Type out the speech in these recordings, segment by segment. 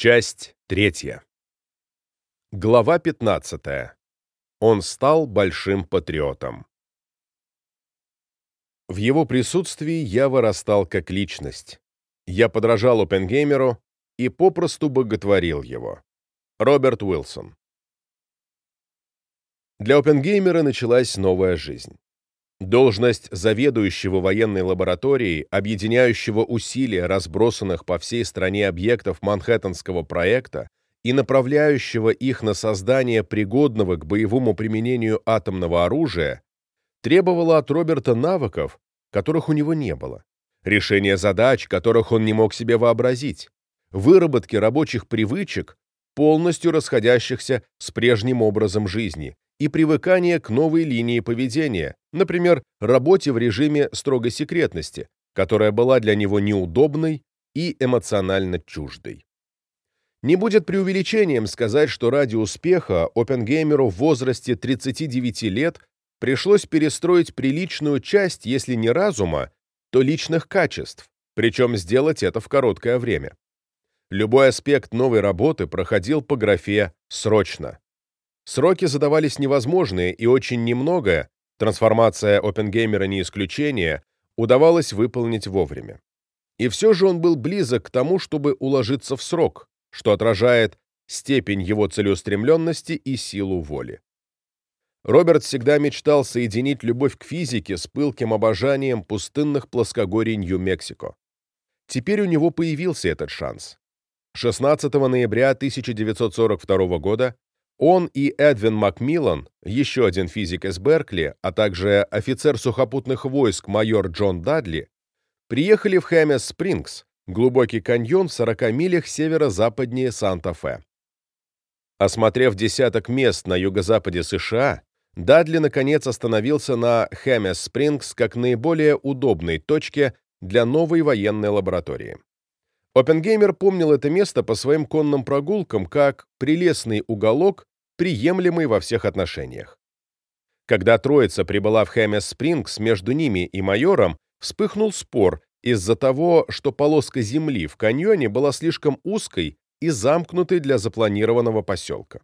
Часть третья. Глава 15. Он стал большим патриотом. В его присутствии я вырастал как личность. Я подражал Опенгеймеру и попросту боготворил его. Роберт Уилсон. Для Опенгеймера началась новая жизнь. Должность заведующего военной лабораторией, объединяющего усилия разбросанных по всей стране объектов Манхэттенского проекта и направляющего их на создание пригодного к боевому применению атомного оружия, требовала от Роберта навыков, которых у него не было, решения задач, которых он не мог себе вообразить, выработки рабочих привычек, полностью расходящихся с прежним образом жизни, и привыкание к новой линии поведения, например, работе в режиме строгой секретности, которая была для него неудобной и эмоционально чуждой. Не будет преувеличением сказать, что ради успеха Опенгеймеру в возрасте 39 лет пришлось перестроить приличную часть, если не разума, то личных качеств, причем сделать это в короткое время. Любой аспект новой работы проходил по графе «срочно». Сроки задавались невозможные, и очень немногое, трансформация Опенгеймера не исключение, удавалось выполнить вовремя. И все же он был близок к тому, чтобы уложиться в срок, что отражает степень его целеустремленности и силу воли. Роберт всегда мечтал соединить любовь к физике с пылким обожанием пустынных плоскогорий Нью-Мексико. Теперь у него появился этот шанс. 16 ноября 1942 года он и Эдвин Макмиллан, еще один физик из Беркли, а также офицер сухопутных войск майор Джон Дадли, приехали в Хэмес-Спрингс, глубокий каньон в 40 милях северо-западнее Санта-Фе. Осмотрев десяток мест на юго-западе США, Дадли наконец остановился на Хэмес-Спрингс как наиболее удобной точке для новой военной лаборатории. Оппенгеймер помнил это место по своим конным прогулкам как прелестный уголок, приемлемый во всех отношениях. Когда троица прибыла в Хэмес-Спрингс, между ними и майором вспыхнул спор из-за того, что полоска земли в каньоне была слишком узкой и замкнутой для запланированного поселка.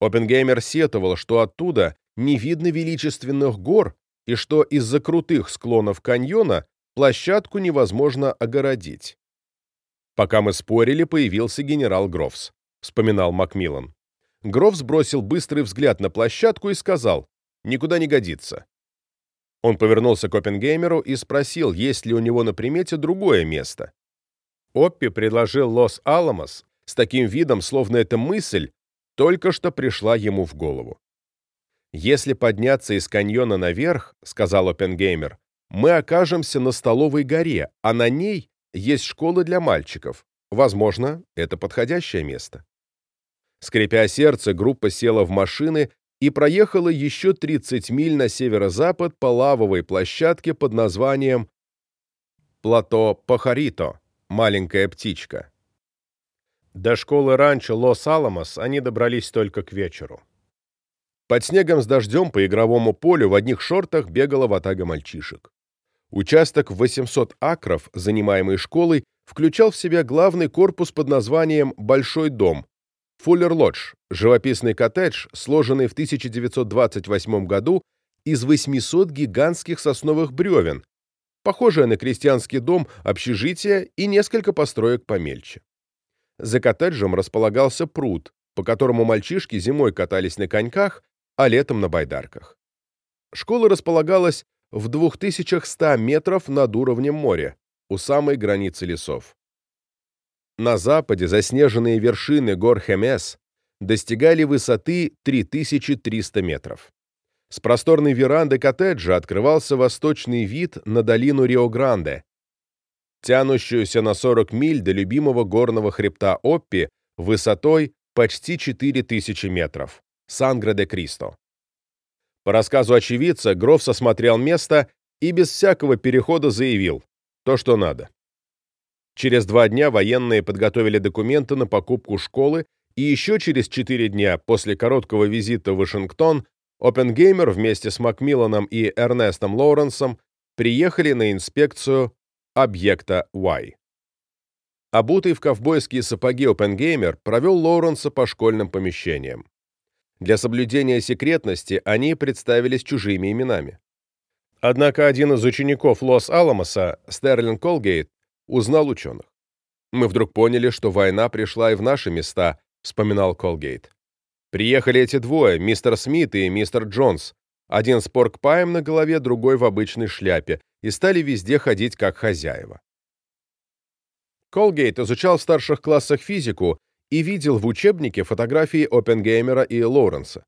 Оппенгеймер сетовал, что оттуда не видно величественных гор и что из-за крутых склонов каньона площадку невозможно огородить. Пока мы спорили, появился генерал Грофс, вспоминал Макмиллан. Грофс бросил быстрый взгляд на площадку и сказал, «Никуда не годится». Он повернулся к Оппенгеймеру и спросил, есть ли у него на примете другое место. Оппи предложил Лос-Аламос с таким видом, словно эта мысль только что пришла ему в голову. «Если подняться из каньона наверх, — сказал Оппенгеймер, — мы окажемся на Столовой горе, а на ней есть школы для мальчиков. Возможно, это подходящее место. Скрепя сердце, группа села в машины и проехала еще 30 миль на северо-запад по лавовой площадке под названием Плато Пахарито, маленькая птичка. До школы ранчо Лос-Аламос они добрались только к вечеру. Под снегом с дождем по игровому полю в одних шортах бегала ватага мальчишек. Участок в 800 акров, занимаемый школой, включал в себя главный корпус под названием «Большой дом», Фуллер Лодж, живописный коттедж, сложенный в 1928 году из 800 гигантских сосновых бревен, похожее на крестьянский дом, общежитие и несколько построек помельче. За коттеджем располагался пруд, по которому мальчишки зимой катались на коньках, а летом на байдарках. Школа располагалась в 2100 метров над уровнем моря, у самой границы лесов. На западе заснеженные вершины гор Хемес достигали высоты 3300 метров. С просторной веранды коттеджа открывался восточный вид на долину Рио-Гранде, тянущуюся на 40 миль до любимого горного хребта Оппи высотой почти 4000 метров – Сангра-де-Кристо. По рассказу очевидца, Грофс осмотрел место и без всякого перехода заявил то, что надо. Через два дня военные подготовили документы на покупку школы, и еще через четыре дня после короткого визита в Вашингтон Опенгеймер вместе с Макмилланом и Эрнестом Лоуренсом приехали на инспекцию объекта Y. Обутый в ковбойские сапоги Опенгеймер провел Лоуренса по школьным помещениям. Для соблюдения секретности они представились чужими именами. Однако один из учеников Лос-Аламоса, Стерлинг Колгейт, узнал ученых. «Мы вдруг поняли, что война пришла и в наши места», — вспоминал Колгейт. «Приехали эти двое, мистер Смит и мистер Джонс, один с поркпаем на голове, другой в обычной шляпе, и стали везде ходить как хозяева. Колгейт изучал в старших классах физику и видел в учебнике фотографии Оппенгеймера и Лоуренса.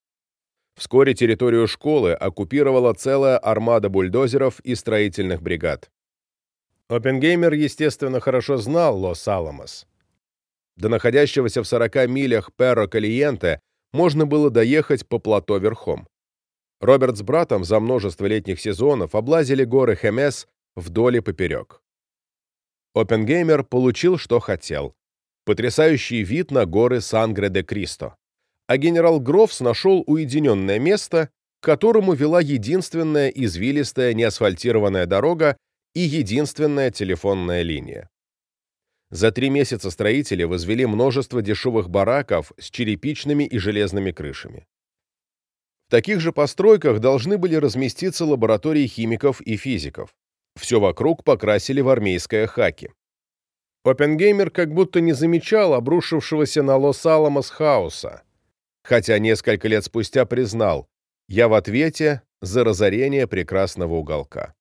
Вскоре территорию школы оккупировала целая армада бульдозеров и строительных бригад. Оппенгеймер, естественно, хорошо знал Лос-Аламос. До находящегося в 40 милях Перро-Калиенте можно было доехать по плато верхом. Роберт с братом за множество летних сезонов облазили горы Хемес вдоль и поперек. Опенгеймер получил, что хотел. Потрясающий вид на горы Сангре-де-Кристо. А генерал Грофс нашел уединенное место, к которому вела единственная извилистая неасфальтированная дорога и единственная телефонная линия. За три месяца строители возвели множество дешевых бараков с черепичными и железными крышами. В таких же постройках должны были разместиться лаборатории химиков и физиков. Все вокруг покрасили в армейское хаки. Оппенгеймер как будто не замечал обрушившегося на Лос-Аламос хаоса, хотя несколько лет спустя признал «я в ответе за разорение прекрасного уголка».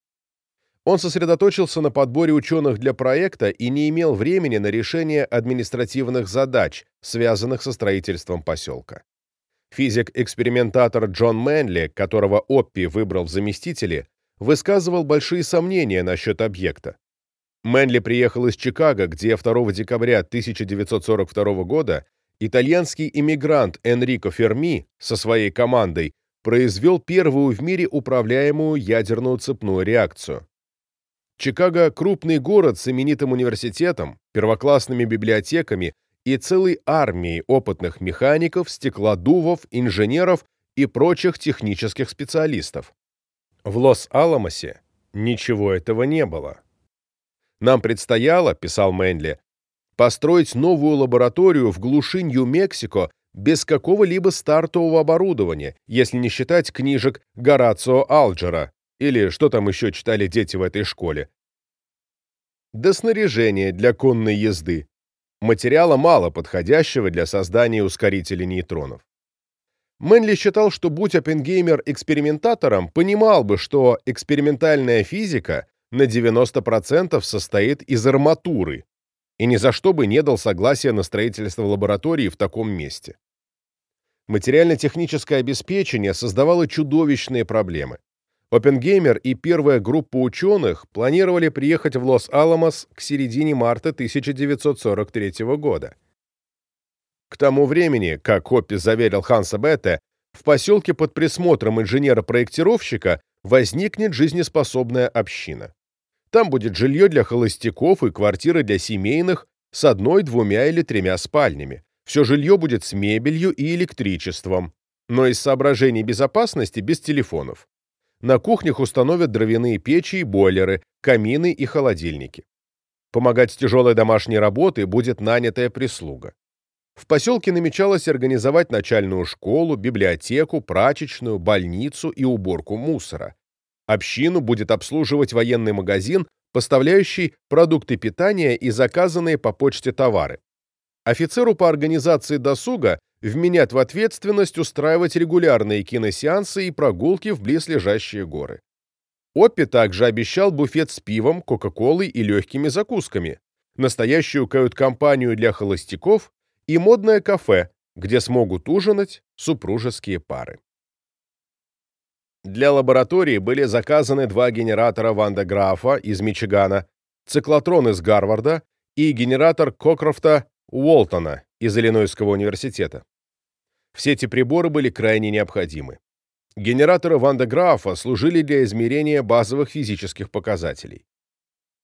Он сосредоточился на подборе ученых для проекта и не имел времени на решение административных задач, связанных со строительством поселка. Физик-экспериментатор Джон Мэнли, которого Оппи выбрал в заместители, высказывал большие сомнения насчет объекта. Мэнли приехал из Чикаго, где 2 декабря 1942 года итальянский иммигрант Энрико Ферми со своей командой произвел первую в мире управляемую ядерную цепную реакцию. Чикаго – крупный город с именитым университетом, первоклассными библиотеками и целой армией опытных механиков, стеклодувов, инженеров и прочих технических специалистов. В Лос-Аламосе ничего этого не было. «Нам предстояло, — писал Мэнли, — построить новую лабораторию в глуши Нью-Мексико без какого-либо стартового оборудования, если не считать книжек Горацио Алджера, или что там еще читали дети в этой школе. До снаряжения для конной езды, материала мало подходящего для создания ускорителей нейтронов. Мэнли считал, что будь Оппенгеймер экспериментатором, понимал бы, что экспериментальная физика на 90% состоит из арматуры, и ни за что бы не дал согласия на строительство лаборатории в таком месте. Материально-техническое обеспечение создавало чудовищные проблемы. Оппенгеймер и первая группа ученых планировали приехать в Лос-Аламос к середине марта 1943 года. К тому времени, как Хоппи заверил Ханса Бетте, в поселке под присмотром инженера-проектировщика возникнет жизнеспособная община. Там будет жилье для холостяков и квартиры для семейных с одной, двумя или тремя спальнями. Все жилье будет с мебелью и электричеством, но из соображений безопасности без телефонов. На кухнях установят дровяные печи и бойлеры, камины и холодильники. Помогать с тяжелой домашней работой будет нанятая прислуга. В поселке намечалось организовать начальную школу, библиотеку, прачечную, больницу и уборку мусора. Общину будет обслуживать военный магазин, поставляющий продукты питания и заказанные по почте товары. Офицеру по организации досуга вменят в ответственность устраивать регулярные киносеансы и прогулки в близлежащие горы. Оппи также обещал буфет с пивом, кока-колой и легкими закусками, настоящую кают-компанию для холостяков и модное кафе, где смогут ужинать супружеские пары. Для лаборатории были заказаны два генератора Ванда Графа из Мичигана, циклотрон из Гарварда и генератор Кокрофта Уолтона из Иллинойского университета. Все эти приборы были крайне необходимы. Генераторы Ванда Графа служили для измерения базовых физических показателей.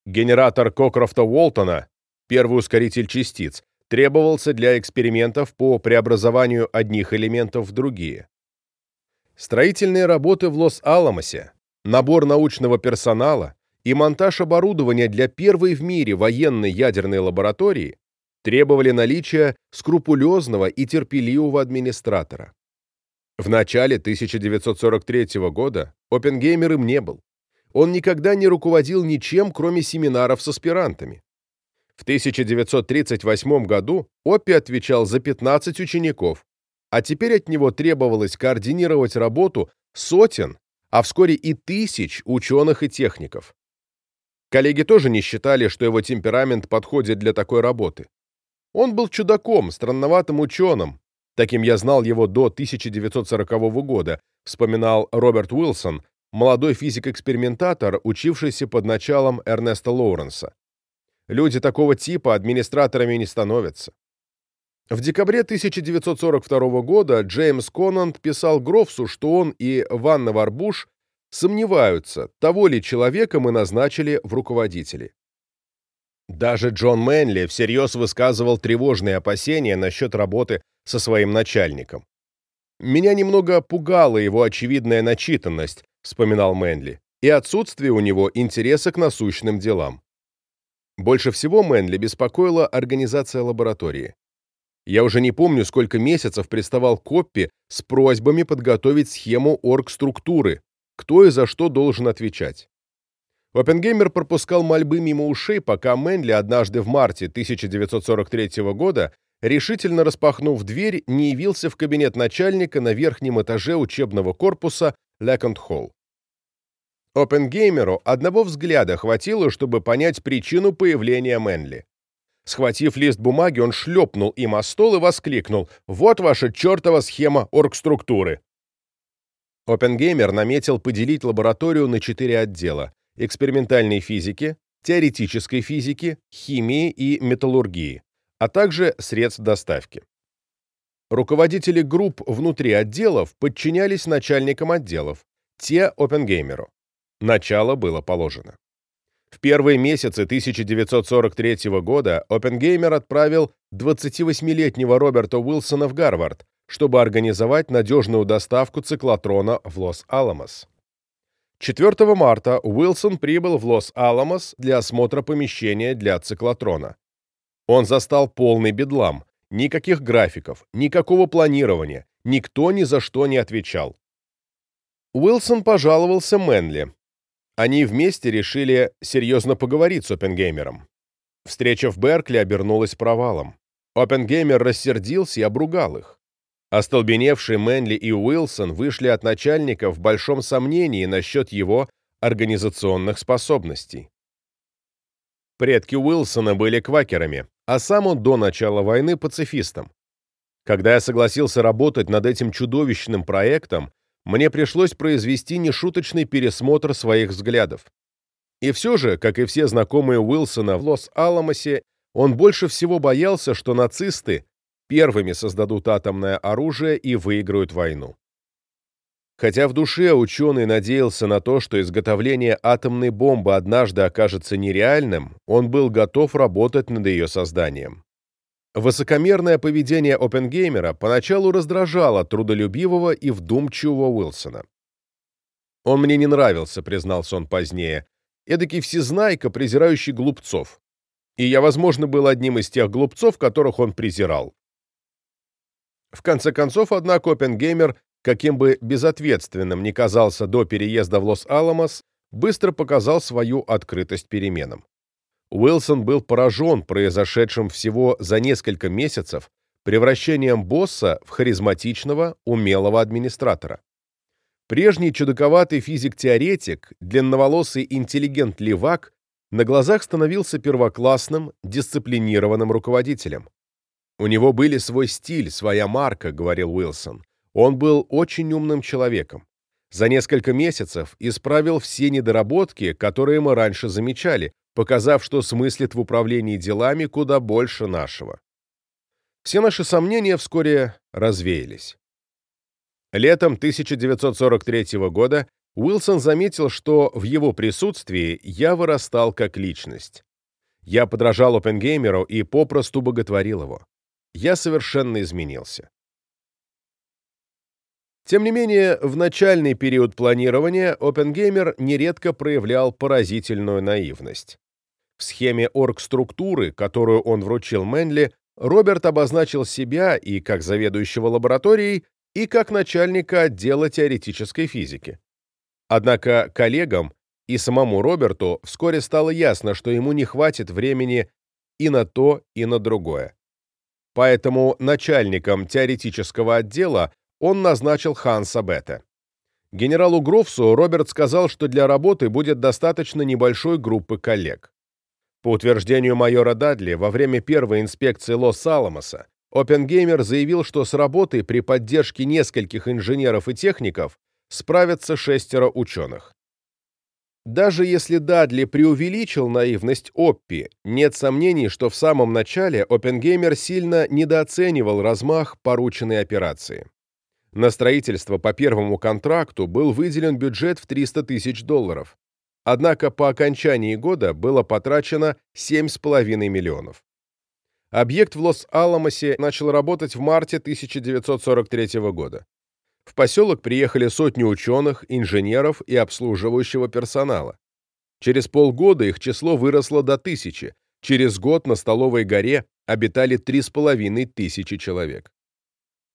Генератор Кокрофта Уолтона, первый ускоритель частиц, требовался для экспериментов по преобразованию одних элементов в другие. Строительные работы в Лос-Аламосе, набор научного персонала и монтаж оборудования для первой в мире военной ядерной лаборатории требовали наличия скрупулезного и терпеливого администратора. В начале 1943 года Оппенгеймер им не был. Он никогда не руководил ничем, кроме семинаров с аспирантами. В 1938 году Оппи отвечал за 15 учеников, а теперь от него требовалось координировать работу сотен, а вскоре и тысяч ученых и техников. Коллеги тоже не считали, что его темперамент подходит для такой работы. Он был чудаком, странноватым ученым. Таким я знал его до 1940 года, вспоминал Роберт Уилсон, молодой физик-экспериментатор, учившийся под началом Эрнеста Лоуренса. Люди такого типа администраторами не становятся. В декабре 1942 года Джеймс Конант писал Грофсу, что он и Ванна Варбуш сомневаются, того ли человека мы назначили в руководители. Даже Джон Мэнли всерьез высказывал тревожные опасения насчет работы со своим начальником. «Меня немного пугала его очевидная начитанность», — вспоминал Мэнли, «и отсутствие у него интереса к насущным делам». Больше всего Мэнли беспокоила организация лаборатории. Я уже не помню, сколько месяцев приставал Коппи с просьбами подготовить схему оргструктуры, кто и за что должен отвечать. Оппенгеймер пропускал мольбы мимо ушей, пока Мэнли однажды в марте 1943 года, решительно распахнув дверь, не явился в кабинет начальника на верхнем этаже учебного корпуса Леконд-Холл. Оппенгеймеру одного взгляда хватило, чтобы понять причину появления Мэнли. Схватив лист бумаги, он шлепнул им о стол и воскликнул «Вот ваша чертова схема оргструктуры!» Оппенгеймер наметил поделить лабораторию на четыре отдела – экспериментальной физики, теоретической физики, химии и металлургии, а также средств доставки. Руководители групп внутри отделов подчинялись начальникам отделов, те – Оппенгеймеру. Начало было положено. В первые месяцы 1943 года Оппенгеймер отправил 28-летнего Роберта Уилсона в Гарвард, чтобы организовать надежную доставку циклотрона в Лос-Аламос. 4 марта Уилсон прибыл в Лос-Аламос для осмотра помещения для циклотрона. Он застал полный бедлам, никаких графиков, никакого планирования, никто ни за что не отвечал. Уилсон пожаловался Мэнли. Они вместе решили серьезно поговорить с Оппенгеймером. Встреча в Беркли обернулась провалом. Оппенгеймер рассердился и обругал их. Остолбеневшие Мэнли и Уилсон вышли от начальника в большом сомнении насчет его организационных способностей. Предки Уилсона были квакерами, а сам он до начала войны пацифистом. Когда я согласился работать над этим чудовищным проектом, мне пришлось произвести нешуточный пересмотр своих взглядов. И все же, как и все знакомые Уилсона в Лос-Аламосе, он больше всего боялся, что нацисты первыми создадут атомное оружие и выиграют войну. Хотя в душе ученый надеялся на то, что изготовление атомной бомбы однажды окажется нереальным, он был готов работать над ее созданием. Высокомерное поведение Оппенгеймера поначалу раздражало трудолюбивого и вдумчивого Уилсона. «Он мне не нравился», — признался он позднее, эдакий всезнайка, презирающий глупцов. И я, возможно, был одним из тех глупцов, которых он презирал. В конце концов, однако, Оппенгеймер, каким бы безответственным ни казался до переезда в Лос-Аламос, быстро показал свою открытость переменам. Уилсон был поражен произошедшим всего за несколько месяцев превращением босса в харизматичного, умелого администратора. Прежний чудаковатый физик-теоретик, длинноволосый интеллигент-левак на глазах становился первоклассным, дисциплинированным руководителем. «У него были свой стиль, своя марка», — говорил Уилсон. «Он был очень умным человеком. За несколько месяцев исправил все недоработки, которые мы раньше замечали, показав, что смыслит в управлении делами куда больше нашего. Все наши сомнения вскоре развеялись. Летом 1943 года Уилсон заметил, что в его присутствии я вырастал как личность. Я подражал Оппенгеймеру и попросту боготворил его я совершенно изменился. Тем не менее, в начальный период планирования Оппенгеймер нередко проявлял поразительную наивность. В схеме оргструктуры, которую он вручил Мэнли, Роберт обозначил себя и как заведующего лабораторией, и как начальника отдела теоретической физики. Однако коллегам и самому Роберту вскоре стало ясно, что ему не хватит времени и на то, и на другое. Поэтому начальником теоретического отдела он назначил Ханса Бетте. Генералу Грофсу Роберт сказал, что для работы будет достаточно небольшой группы коллег. По утверждению майора Дадли, во время первой инспекции Лос-Аламоса Опенгеймер заявил, что с работой при поддержке нескольких инженеров и техников справятся шестеро ученых. Даже если Дадли преувеличил наивность Оппи, нет сомнений, что в самом начале Опенгеймер сильно недооценивал размах порученной операции. На строительство по первому контракту был выделен бюджет в 300 тысяч долларов. Однако по окончании года было потрачено 7,5 миллионов. Объект в Лос-Аламосе начал работать в марте 1943 года. В поселок приехали сотни ученых, инженеров и обслуживающего персонала. Через полгода их число выросло до тысячи, через год на Столовой горе обитали 3,5 тысячи человек.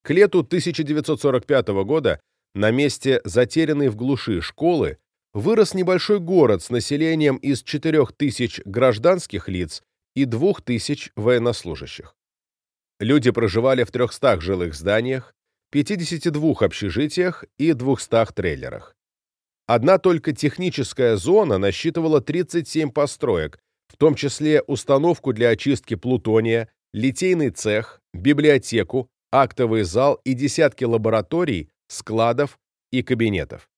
К лету 1945 года на месте затерянной в глуши школы вырос небольшой город с населением из 4000 гражданских лиц и 2000 военнослужащих. Люди проживали в 300 жилых зданиях, 52 общежитиях и 200 трейлерах. Одна только техническая зона насчитывала 37 построек, в том числе установку для очистки плутония, литейный цех, библиотеку, актовый зал и десятки лабораторий, складов и кабинетов.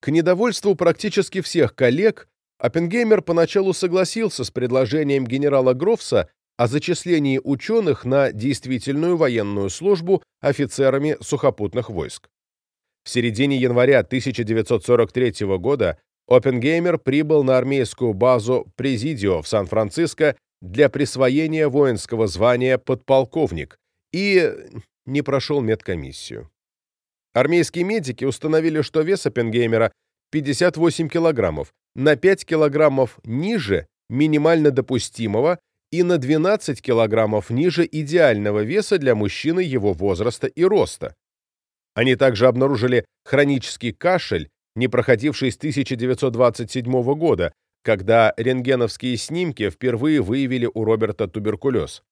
К недовольству практически всех коллег Оппенгеймер поначалу согласился с предложением генерала Грофса о зачислении ученых на действительную военную службу офицерами сухопутных войск. В середине января 1943 года Оппенгеймер прибыл на армейскую базу Президио в Сан-Франциско для присвоения воинского звания подполковник и не прошел медкомиссию. Армейские медики установили, что вес Оппенгеймера 58 килограммов, на 5 килограммов ниже минимально допустимого и на 12 килограммов ниже идеального веса для мужчины его возраста и роста. Они также обнаружили хронический кашель, не проходивший с 1927 года, когда рентгеновские снимки впервые выявили у Роберта туберкулез.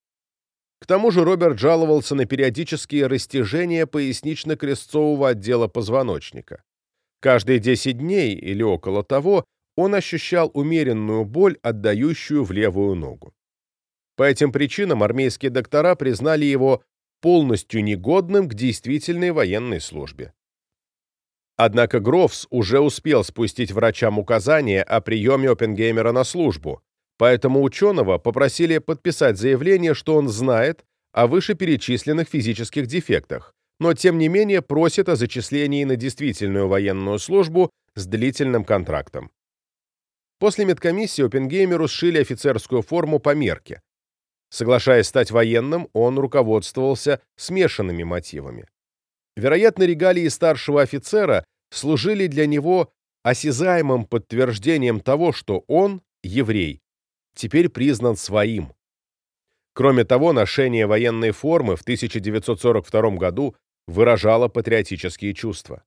К тому же Роберт жаловался на периодические растяжения пояснично-крестцового отдела позвоночника. Каждые 10 дней или около того он ощущал умеренную боль, отдающую в левую ногу. По этим причинам армейские доктора признали его полностью негодным к действительной военной службе. Однако Грофс уже успел спустить врачам указание о приеме Оппенгеймера на службу, поэтому ученого попросили подписать заявление, что он знает о вышеперечисленных физических дефектах, но тем не менее просит о зачислении на действительную военную службу с длительным контрактом. После медкомиссии Оппенгеймеру сшили офицерскую форму по мерке. Соглашаясь стать военным, он руководствовался смешанными мотивами. Вероятно, регалии старшего офицера служили для него осязаемым подтверждением того, что он, еврей, теперь признан своим. Кроме того, ношение военной формы в 1942 году выражало патриотические чувства.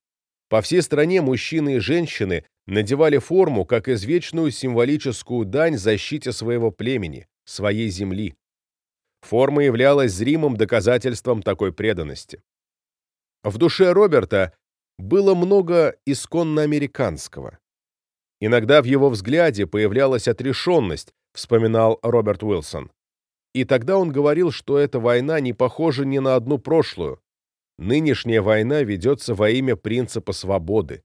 По всей стране мужчины и женщины надевали форму как извечную символическую дань защите своего племени, своей земли. Форма являлась зримым доказательством такой преданности. В душе Роберта было много исконно американского. Иногда в его взгляде появлялась отрешенность, вспоминал Роберт Уилсон. И тогда он говорил, что эта война не похожа ни на одну прошлую. Нынешняя война ведется во имя принципа свободы.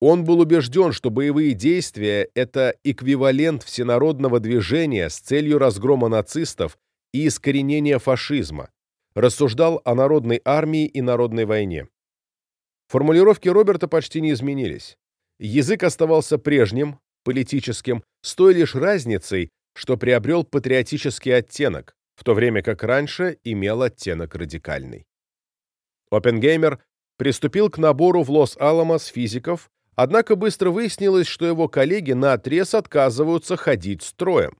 Он был убежден, что боевые действия – это эквивалент всенародного движения с целью разгрома нацистов и искоренения фашизма, рассуждал о народной армии и народной войне. Формулировки Роберта почти не изменились. Язык оставался прежним, политическим, с той лишь разницей, что приобрел патриотический оттенок, в то время как раньше имел оттенок радикальный. Оппенгеймер приступил к набору в Лос-Аламос физиков, Однако быстро выяснилось, что его коллеги наотрез отказываются ходить строем.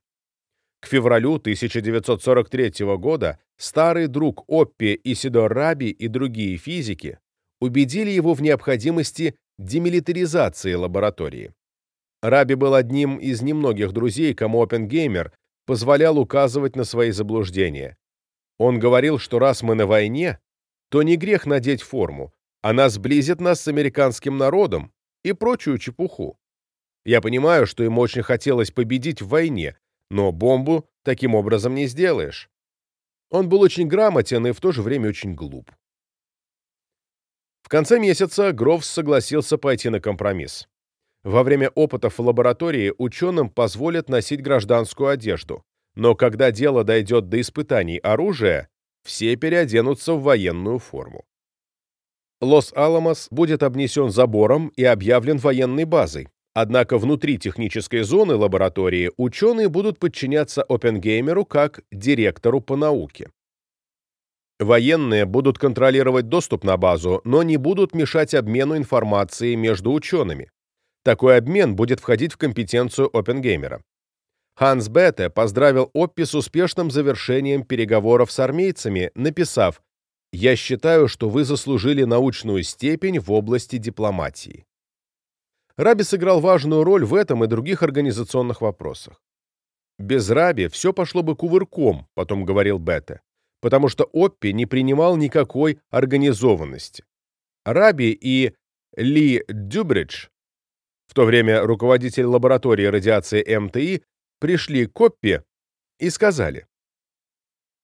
К февралю 1943 года старый друг Оппи Исидор Раби и другие физики убедили его в необходимости демилитаризации лаборатории. Раби был одним из немногих друзей, кому Оппенгеймер позволял указывать на свои заблуждения. Он говорил, что раз мы на войне, то не грех надеть форму, она сблизит нас с американским народом и прочую чепуху. Я понимаю, что им очень хотелось победить в войне, но бомбу таким образом не сделаешь. Он был очень грамотен и в то же время очень глуп. В конце месяца Гровс согласился пойти на компромисс. Во время опытов в лаборатории ученым позволят носить гражданскую одежду, но когда дело дойдет до испытаний оружия, все переоденутся в военную форму. Лос-Аламос будет обнесен забором и объявлен военной базой, однако внутри технической зоны лаборатории ученые будут подчиняться Опенгеймеру как директору по науке. Военные будут контролировать доступ на базу, но не будут мешать обмену информацией между учеными. Такой обмен будет входить в компетенцию Опенгеймера. Ханс Бетте поздравил Оппи с успешным завершением переговоров с армейцами, написав «Я считаю, что вы заслужили научную степень в области дипломатии». Раби сыграл важную роль в этом и других организационных вопросах. Без Раби все пошло бы кувырком, потом говорил Бетте, потому что Оппи не принимал никакой организованности. Раби и Ли Дюбридж, в то время руководитель лаборатории радиации МТИ, пришли к Оппи и сказали,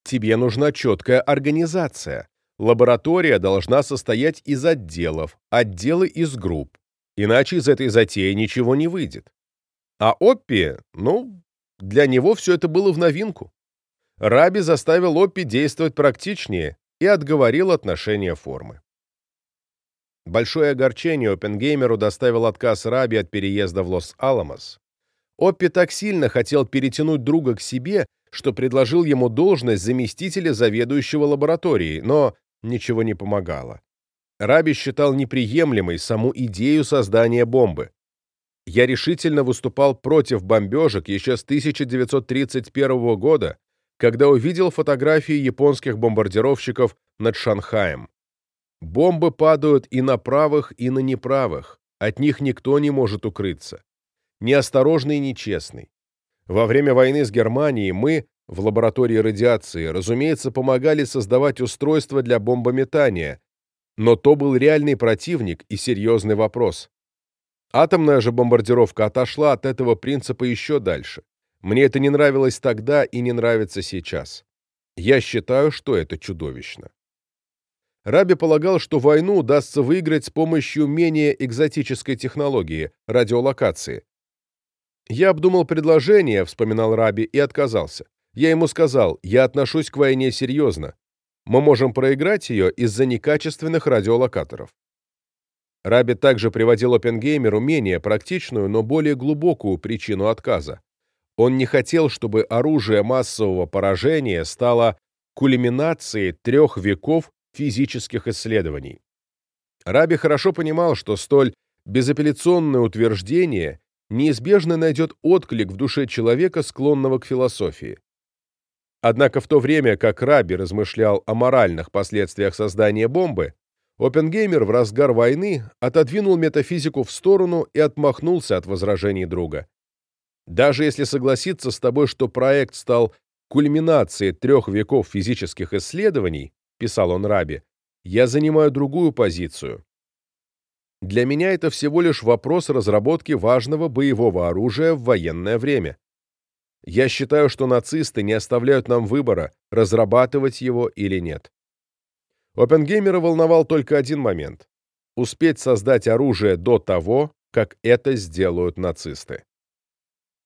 «Тебе нужна четкая организация. Лаборатория должна состоять из отделов, отделы из групп. Иначе из этой затеи ничего не выйдет. А Оппи, ну, для него все это было в новинку. Раби заставил Оппи действовать практичнее и отговорил от ношения формы. Большое огорчение Оппенгеймеру доставил отказ Раби от переезда в Лос-Аламос. Оппи так сильно хотел перетянуть друга к себе, что предложил ему должность заместителя заведующего лабораторией, но ничего не помогало. Раби считал неприемлемой саму идею создания бомбы. Я решительно выступал против бомбежек еще с 1931 года, когда увидел фотографии японских бомбардировщиков над Шанхаем. Бомбы падают и на правых, и на неправых. От них никто не может укрыться неосторожный и нечестный. Во время войны с Германией мы, в лаборатории радиации, разумеется, помогали создавать устройства для бомбометания, но то был реальный противник и серьезный вопрос. Атомная же бомбардировка отошла от этого принципа еще дальше. Мне это не нравилось тогда и не нравится сейчас. Я считаю, что это чудовищно. Раби полагал, что войну удастся выиграть с помощью менее экзотической технологии – радиолокации. «Я обдумал предложение», — вспоминал Раби, и отказался. Я ему сказал, я отношусь к войне серьезно. Мы можем проиграть ее из-за некачественных радиолокаторов. Раби также приводил Оппенгеймеру менее практичную, но более глубокую причину отказа. Он не хотел, чтобы оружие массового поражения стало кульминацией трех веков физических исследований. Раби хорошо понимал, что столь безапелляционное утверждение неизбежно найдет отклик в душе человека, склонного к философии. Однако в то время, как Раби размышлял о моральных последствиях создания бомбы, Оппенгеймер в разгар войны отодвинул метафизику в сторону и отмахнулся от возражений друга. Даже если согласиться с тобой, что проект стал кульминацией трех веков физических исследований, писал он Раби, я занимаю другую позицию. Для меня это всего лишь вопрос разработки важного боевого оружия в военное время. Я считаю, что нацисты не оставляют нам выбора, разрабатывать его или нет. Оппенгеймера волновал только один момент – успеть создать оружие до того, как это сделают нацисты.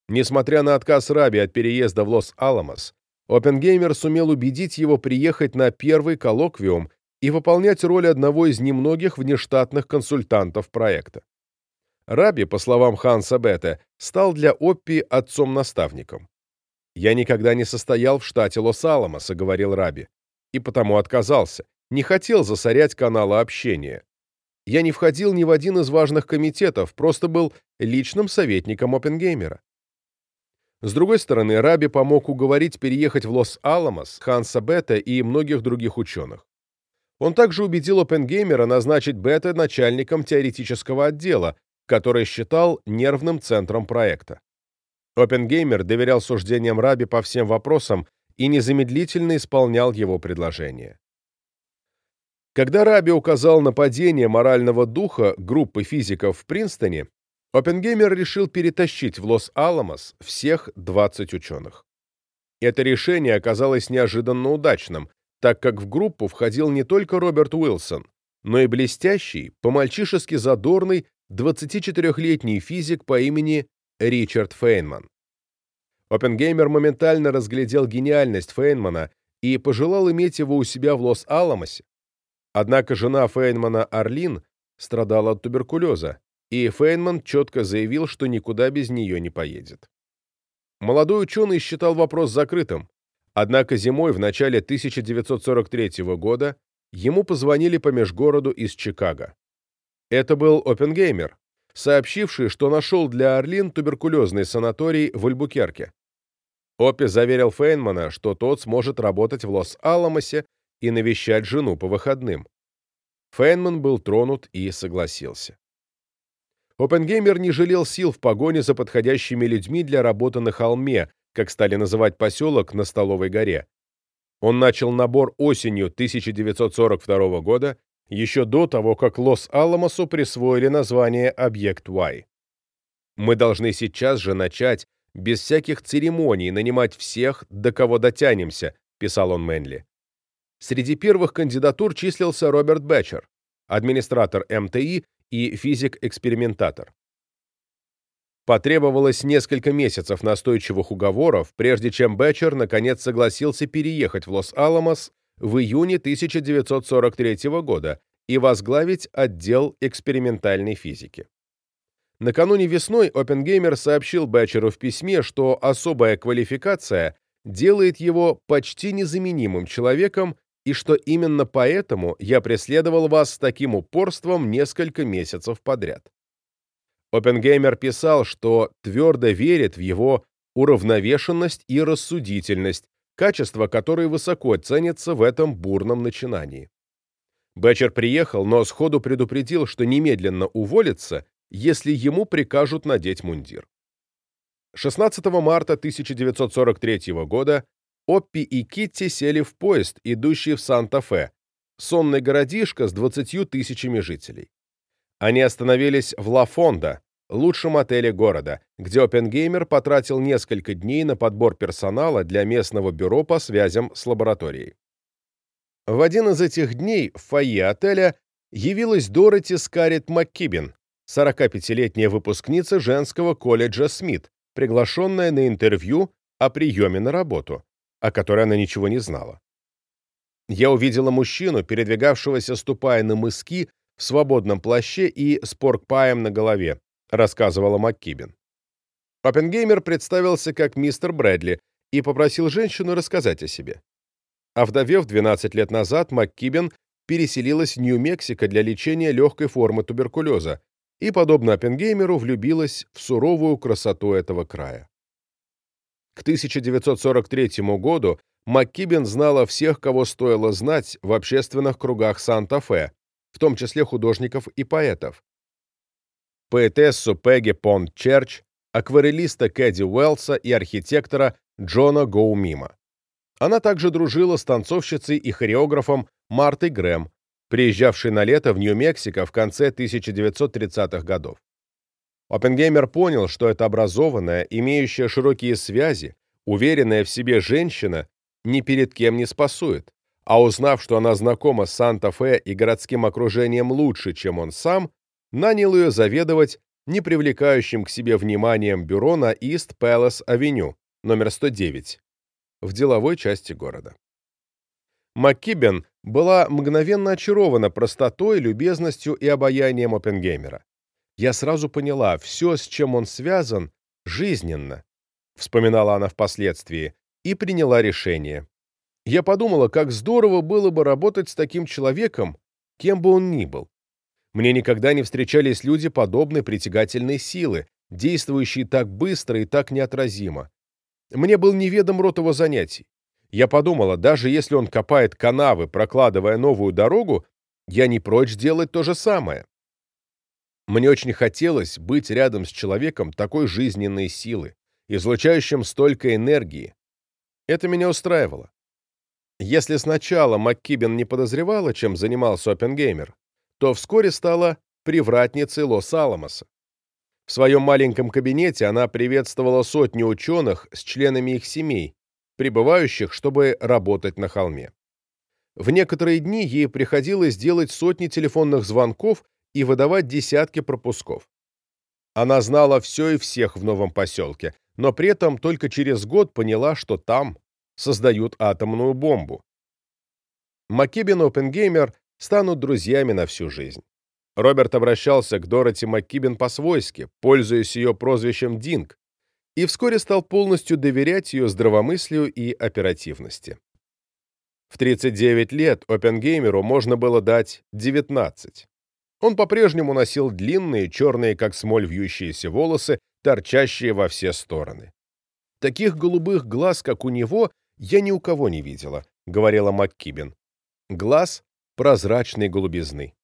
Несмотря на отказ Раби от переезда в Лос-Аламос, Оппенгеймер сумел убедить его приехать на первый коллоквиум и выполнять роль одного из немногих внештатных консультантов проекта. Раби, по словам Ханса Бетте, стал для Оппи отцом-наставником. «Я никогда не состоял в штате Лос-Аламоса», — говорил Раби, и потому отказался, не хотел засорять каналы общения. Я не входил ни в один из важных комитетов, просто был личным советником Оппенгеймера. С другой стороны, Раби помог уговорить переехать в Лос-Аламос Ханса Бета и многих других ученых. Он также убедил Оппенгеймера назначить Бета начальником теоретического отдела, который считал нервным центром проекта. Оппенгеймер доверял суждениям Раби по всем вопросам и незамедлительно исполнял его предложения. Когда Раби указал на падение морального духа группы физиков в Принстоне, Оппенгеймер решил перетащить в Лос-Аламос всех 20 ученых. Это решение оказалось неожиданно удачным, так как в группу входил не только Роберт Уилсон, но и блестящий, по-мальчишески задорный 24-летний физик по имени Ричард Фейнман. Оппенгеймер моментально разглядел гениальность Фейнмана и пожелал иметь его у себя в Лос-Аламосе. Однако жена Фейнмана Арлин страдала от туберкулеза, и Фейнман четко заявил, что никуда без нее не поедет. Молодой ученый считал вопрос закрытым, однако зимой в начале 1943 года ему позвонили по межгороду из Чикаго. Это был Оппенгеймер, сообщивший, что нашел для Орлин туберкулезный санаторий в Альбукерке. Оппи заверил Фейнмана, что тот сможет работать в Лос-Аламосе и навещать жену по выходным. Фейнман был тронут и согласился. Оппенгеймер не жалел сил в погоне за подходящими людьми для работы на холме, как стали называть поселок на Столовой горе. Он начал набор осенью 1942 года, еще до того, как Лос-Аламосу присвоили название «Объект Y». «Мы должны сейчас же начать, без всяких церемоний, нанимать всех, до кого дотянемся», — писал он Мэнли. Среди первых кандидатур числился Роберт Бэтчер, администратор МТИ и физик-экспериментатор. Потребовалось несколько месяцев настойчивых уговоров, прежде чем Бэтчер наконец согласился переехать в Лос-Аламос в июне 1943 года и возглавить отдел экспериментальной физики. Накануне весной Оппенгеймер сообщил Бэтчеру в письме, что особая квалификация делает его почти незаменимым человеком и что именно поэтому я преследовал вас с таким упорством несколько месяцев подряд. Оппенгеймер писал, что твердо верит в его уравновешенность и рассудительность, качества которые высоко ценятся в этом бурном начинании. Бэтчер приехал, но сходу предупредил, что немедленно уволится, если ему прикажут надеть мундир. 16 марта 1943 года Оппи и Китти сели в поезд, идущий в Санта-Фе, сонный городишко с 20 тысячами жителей. Они остановились в Ла Фонда, лучшем отеле города, где Оппенгеймер потратил несколько дней на подбор персонала для местного бюро по связям с лабораторией. В один из этих дней в фойе отеля явилась Дороти Скарит МакКибин, 45-летняя выпускница женского колледжа Смит, приглашенная на интервью о приеме на работу о которой она ничего не знала. Я увидела мужчину, передвигавшегося, ступая на мыски, в свободном плаще и с поркпаем на голове, рассказывала МакКибин. Оппенгеймер представился как мистер Брэдли и попросил женщину рассказать о себе. Овдовев 12 лет назад, МакКибин переселилась в Нью-Мексико для лечения легкой формы туберкулеза и, подобно Оппенгеймеру, влюбилась в суровую красоту этого края. К 1943 году МакКибен знала всех, кого стоило знать в общественных кругах Санта-Фе, в том числе художников и поэтов. Поэтессу Пегги Понт Черч, акварелиста Кэдди Уэллса и архитектора Джона Гоумима. Она также дружила с танцовщицей и хореографом Мартой Грэм, приезжавшей на лето в Нью-Мексико в конце 1930-х годов. Оппенгеймер понял, что эта образованная, имеющая широкие связи, уверенная в себе женщина ни перед кем не спасует, а узнав, что она знакома с Санта-Фе и городским окружением лучше, чем он сам, нанял ее заведовать не привлекающим к себе вниманием бюро на East Palace Avenue, номер 109, в деловой части города. МакКибен была мгновенно очарована простотой, любезностью и обаянием Оппенгеймера я сразу поняла, все, с чем он связан, жизненно, вспоминала она впоследствии, и приняла решение. Я подумала, как здорово было бы работать с таким человеком, кем бы он ни был. Мне никогда не встречались люди подобной притягательной силы, действующие так быстро и так неотразимо. Мне был неведом род его занятий. Я подумала, даже если он копает канавы, прокладывая новую дорогу, я не прочь делать то же самое. Мне очень хотелось быть рядом с человеком такой жизненной силы, излучающим столько энергии. Это меня устраивало. Если сначала МакКибен не подозревала, чем занимался Оппенгеймер, то вскоре стала привратницей Лос-Аламоса. В своем маленьком кабинете она приветствовала сотни ученых с членами их семей, прибывающих, чтобы работать на холме. В некоторые дни ей приходилось делать сотни телефонных звонков и выдавать десятки пропусков. Она знала все и всех в новом поселке, но при этом только через год поняла, что там создают атомную бомбу. Маккибин и Оппенгеймер станут друзьями на всю жизнь. Роберт обращался к Дороти Маккибин по-свойски, пользуясь ее прозвищем Динг, и вскоре стал полностью доверять ее здравомыслию и оперативности. В 39 лет Оппенгеймеру можно было дать 19. Он по-прежнему носил длинные, черные, как смоль, вьющиеся волосы, торчащие во все стороны. «Таких голубых глаз, как у него, я ни у кого не видела», — говорила МакКибин. Глаз прозрачной голубизны.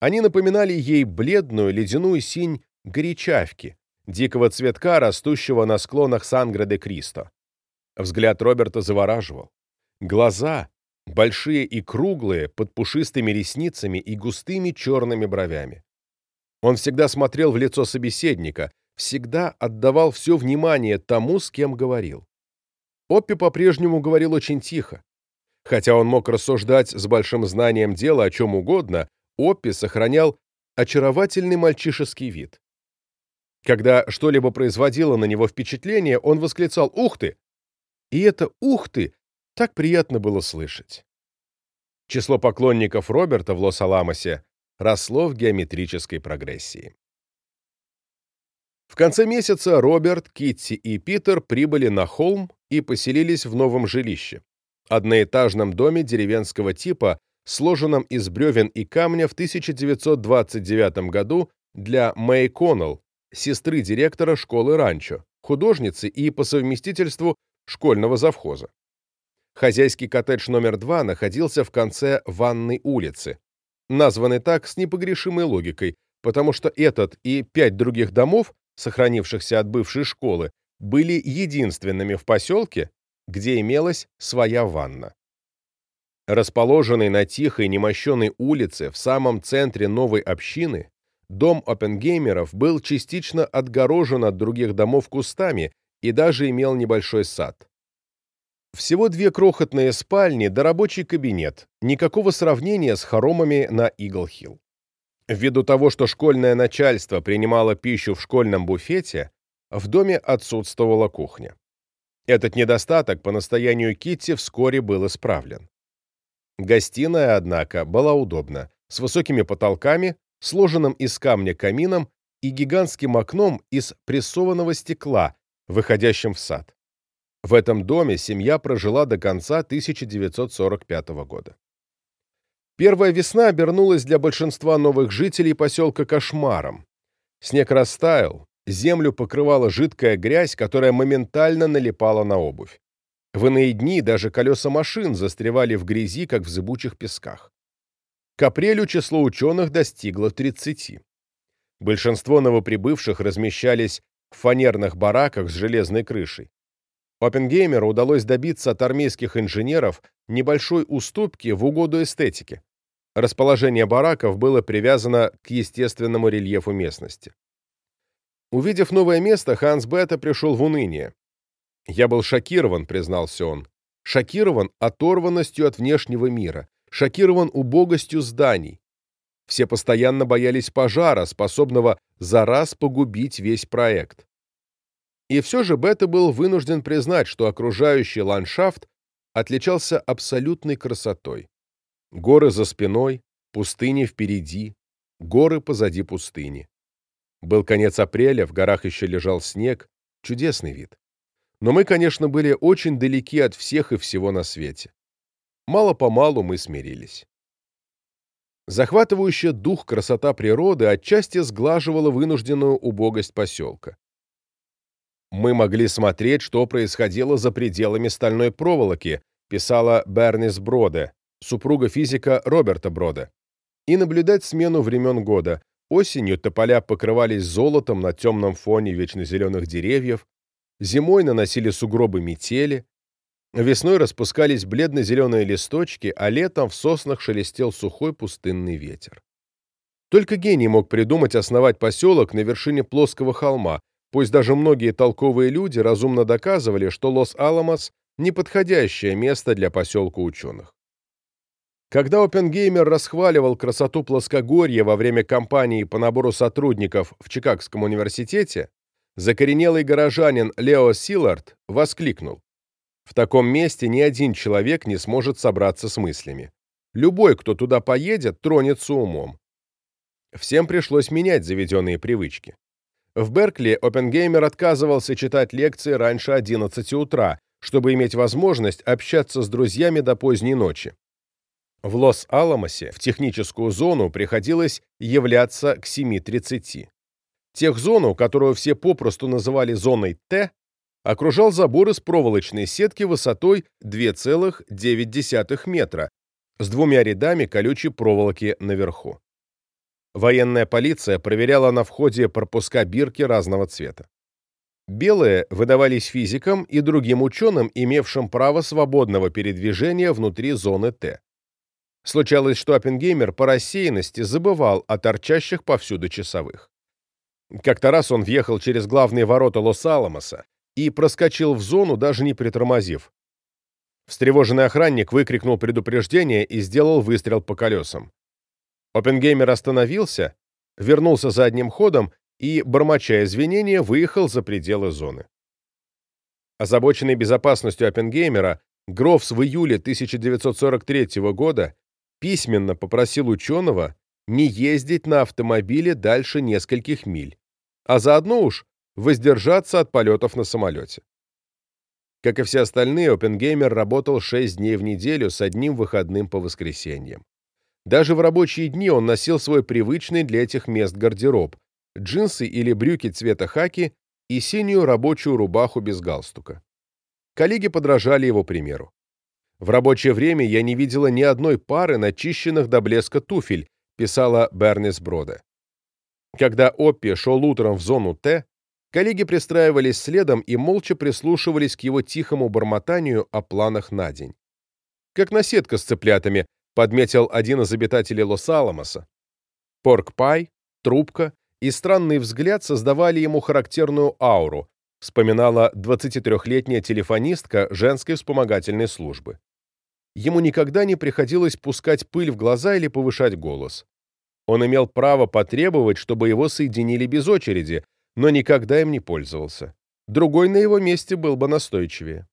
Они напоминали ей бледную ледяную синь горячавки, дикого цветка, растущего на склонах Сангре-де-Кристо. Взгляд Роберта завораживал. Глаза большие и круглые, под пушистыми ресницами и густыми черными бровями. Он всегда смотрел в лицо собеседника, всегда отдавал все внимание тому, с кем говорил. Оппи по-прежнему говорил очень тихо. Хотя он мог рассуждать с большим знанием дела о чем угодно, Оппи сохранял очаровательный мальчишеский вид. Когда что-либо производило на него впечатление, он восклицал «Ух ты!» И это «Ух ты!» Так приятно было слышать. Число поклонников Роберта в Лос-Аламосе росло в геометрической прогрессии. В конце месяца Роберт, Китти и Питер прибыли на холм и поселились в новом жилище, одноэтажном доме деревенского типа, сложенном из бревен и камня в 1929 году для Мэй Коннелл, сестры директора школы Ранчо, художницы и по совместительству школьного завхоза. Хозяйский коттедж номер два находился в конце Ванной улицы, названный так с непогрешимой логикой, потому что этот и пять других домов, сохранившихся от бывшей школы, были единственными в поселке, где имелась своя ванна. Расположенный на тихой, немощенной улице в самом центре новой общины, дом опенгеймеров был частично отгорожен от других домов кустами и даже имел небольшой сад. Всего две крохотные спальни да рабочий кабинет, никакого сравнения с хоромами на Игл-Хилл. Ввиду того, что школьное начальство принимало пищу в школьном буфете, в доме отсутствовала кухня. Этот недостаток по настоянию Китти вскоре был исправлен. Гостиная, однако, была удобна, с высокими потолками, сложенным из камня камином и гигантским окном из прессованного стекла, выходящим в сад. В этом доме семья прожила до конца 1945 года. Первая весна обернулась для большинства новых жителей поселка кошмаром. Снег растаял, землю покрывала жидкая грязь, которая моментально налипала на обувь. В иные дни даже колеса машин застревали в грязи, как в зыбучих песках. К апрелю число ученых достигло 30. Большинство новоприбывших размещались в фанерных бараках с железной крышей. Оппенгеймеру удалось добиться от армейских инженеров небольшой уступки в угоду эстетике. Расположение бараков было привязано к естественному рельефу местности. Увидев новое место, Ханс Бета пришел в уныние. «Я был шокирован», — признался он. «Шокирован оторванностью от внешнего мира, шокирован убогостью зданий. Все постоянно боялись пожара, способного за раз погубить весь проект. И все же Бета был вынужден признать, что окружающий ландшафт отличался абсолютной красотой. Горы за спиной, пустыни впереди, горы позади пустыни. Был конец апреля, в горах еще лежал снег, чудесный вид. Но мы, конечно, были очень далеки от всех и всего на свете. Мало-помалу мы смирились. Захватывающая дух красота природы отчасти сглаживала вынужденную убогость поселка. «Мы могли смотреть, что происходило за пределами стальной проволоки», писала Бернис Броде, супруга физика Роберта Брода, и наблюдать смену времен года. Осенью тополя покрывались золотом на темном фоне вечно зеленых деревьев, зимой наносили сугробы метели, Весной распускались бледно-зеленые листочки, а летом в соснах шелестел сухой пустынный ветер. Только гений мог придумать основать поселок на вершине плоского холма, пусть даже многие толковые люди разумно доказывали, что Лос-Аламос – неподходящее место для поселка ученых. Когда Оппенгеймер расхваливал красоту плоскогорья во время кампании по набору сотрудников в Чикагском университете, закоренелый горожанин Лео Силард воскликнул в таком месте ни один человек не сможет собраться с мыслями. Любой, кто туда поедет, тронется умом. Всем пришлось менять заведенные привычки. В Беркли Оппенгеймер отказывался читать лекции раньше 11 утра, чтобы иметь возможность общаться с друзьями до поздней ночи. В Лос-Аламосе в техническую зону приходилось являться к 7.30. Техзону, которую все попросту называли зоной Т, окружал забор из проволочной сетки высотой 2,9 метра с двумя рядами колючей проволоки наверху. Военная полиция проверяла на входе пропуска бирки разного цвета. Белые выдавались физикам и другим ученым, имевшим право свободного передвижения внутри зоны Т. Случалось, что Оппенгеймер по рассеянности забывал о торчащих повсюду часовых. Как-то раз он въехал через главные ворота Лос-Аламоса, и проскочил в зону, даже не притормозив. Встревоженный охранник выкрикнул предупреждение и сделал выстрел по колесам. Опенгеймер остановился, вернулся задним ходом и, бормоча извинения, выехал за пределы зоны. Озабоченный безопасностью Оппенгеймера, Грофс в июле 1943 года письменно попросил ученого не ездить на автомобиле дальше нескольких миль, а заодно уж воздержаться от полетов на самолете. Как и все остальные, Опенгеймер работал 6 дней в неделю с одним выходным по воскресеньям. Даже в рабочие дни он носил свой привычный для этих мест гардероб – джинсы или брюки цвета хаки и синюю рабочую рубаху без галстука. Коллеги подражали его примеру. В рабочее время я не видела ни одной пары начищенных до блеска туфель, писала Бернис Броде. Когда Оппи шел утром в зону Т, Коллеги пристраивались следом и молча прислушивались к его тихому бормотанию о планах на день. Как наседка с цыплятами, подметил один из обитателей Лос-Аламоса. Порк-пай, трубка и странный взгляд создавали ему характерную ауру, вспоминала 23-летняя телефонистка женской вспомогательной службы. Ему никогда не приходилось пускать пыль в глаза или повышать голос. Он имел право потребовать, чтобы его соединили без очереди, но никогда им не пользовался. Другой на его месте был бы настойчивее.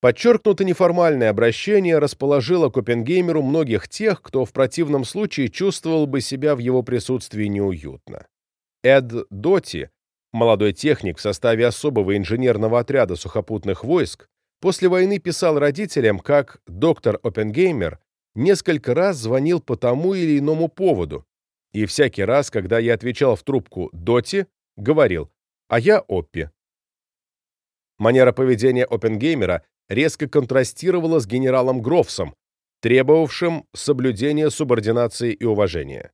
Подчеркнуто неформальное обращение расположило к Оппенгеймеру многих тех, кто в противном случае чувствовал бы себя в его присутствии неуютно. Эд Доти, молодой техник в составе особого инженерного отряда сухопутных войск, после войны писал родителям, как доктор Оппенгеймер несколько раз звонил по тому или иному поводу, и всякий раз, когда я отвечал в трубку «Доти», говорил «А я Оппи». Манера поведения Оппенгеймера резко контрастировала с генералом Грофсом, требовавшим соблюдения субординации и уважения.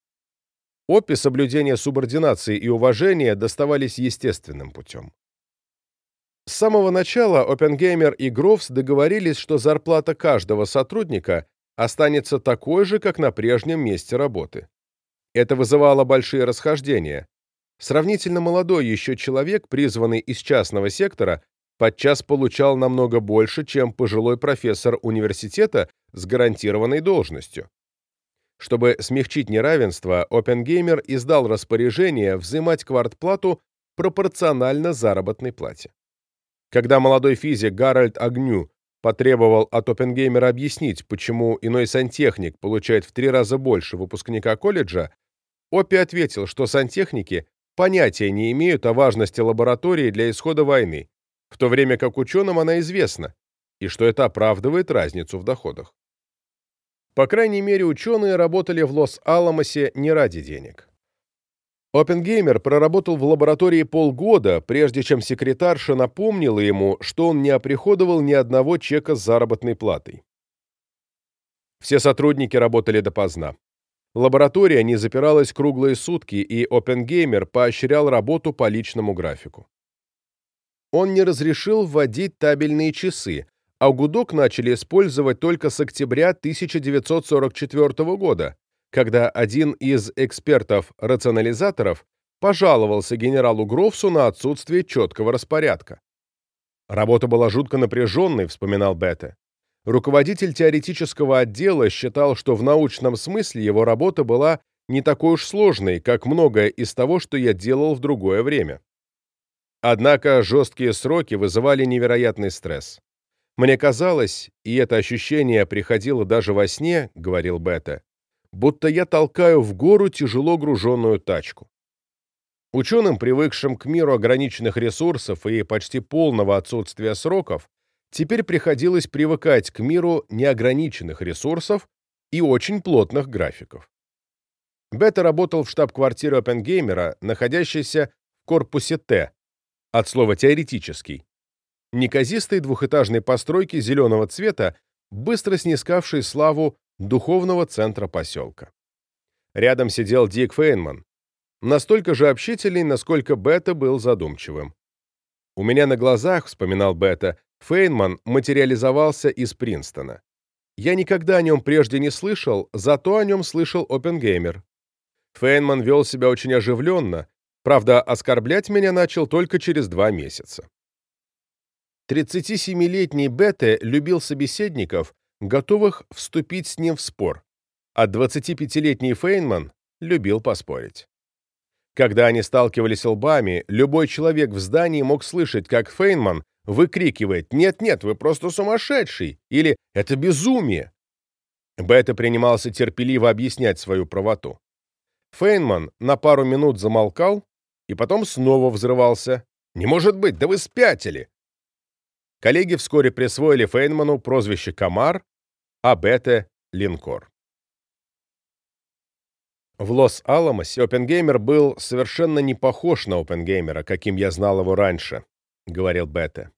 Оппи соблюдения субординации и уважения доставались естественным путем. С самого начала Оппенгеймер и Грофс договорились, что зарплата каждого сотрудника останется такой же, как на прежнем месте работы. Это вызывало большие расхождения, Сравнительно молодой еще человек, призванный из частного сектора, подчас получал намного больше, чем пожилой профессор университета с гарантированной должностью. Чтобы смягчить неравенство, Оппенгеймер издал распоряжение взимать квартплату пропорционально заработной плате. Когда молодой физик Гарольд Агню потребовал от Оппенгеймера объяснить, почему иной сантехник получает в три раза больше выпускника колледжа, Оппи ответил, что сантехники понятия не имеют о важности лаборатории для исхода войны, в то время как ученым она известна, и что это оправдывает разницу в доходах. По крайней мере, ученые работали в Лос-Аламосе не ради денег. Оппенгеймер проработал в лаборатории полгода, прежде чем секретарша напомнила ему, что он не оприходовал ни одного чека с заработной платой. Все сотрудники работали допоздна. Лаборатория не запиралась круглые сутки, и Оппенгеймер поощрял работу по личному графику. Он не разрешил вводить табельные часы, а гудок начали использовать только с октября 1944 года, когда один из экспертов-рационализаторов пожаловался генералу Грофсу на отсутствие четкого распорядка. «Работа была жутко напряженной», — вспоминал Бетте. Руководитель теоретического отдела считал, что в научном смысле его работа была не такой уж сложной, как многое из того, что я делал в другое время. Однако жесткие сроки вызывали невероятный стресс. Мне казалось, и это ощущение приходило даже во сне, говорил Бета, будто я толкаю в гору тяжело груженную тачку. Ученым, привыкшим к миру ограниченных ресурсов и почти полного отсутствия сроков, теперь приходилось привыкать к миру неограниченных ресурсов и очень плотных графиков. Бета работал в штаб-квартире Оппенгеймера, находящейся в корпусе Т, от слова «теоретический», неказистой двухэтажной постройки зеленого цвета, быстро снискавшей славу духовного центра поселка. Рядом сидел Дик Фейнман, настолько же общительный, насколько Бета был задумчивым. «У меня на глазах», — вспоминал Бета, — Фейнман материализовался из Принстона. Я никогда о нем прежде не слышал, зато о нем слышал Опенгеймер. Фейнман вел себя очень оживленно, правда, оскорблять меня начал только через два месяца. 37-летний Бете любил собеседников, готовых вступить с ним в спор, а 25-летний Фейнман любил поспорить. Когда они сталкивались лбами, любой человек в здании мог слышать, как Фейнман выкрикивает «Нет-нет, вы просто сумасшедший!» или «Это безумие!». Бета принимался терпеливо объяснять свою правоту. Фейнман на пару минут замолкал и потом снова взрывался. «Не может быть, да вы спятили!» Коллеги вскоре присвоили Фейнману прозвище «Комар», а Бете — линкор. В Лос-Аламосе Опенгеймер был совершенно не похож на Опенгеймера, каким я знал его раньше, — говорил Бете.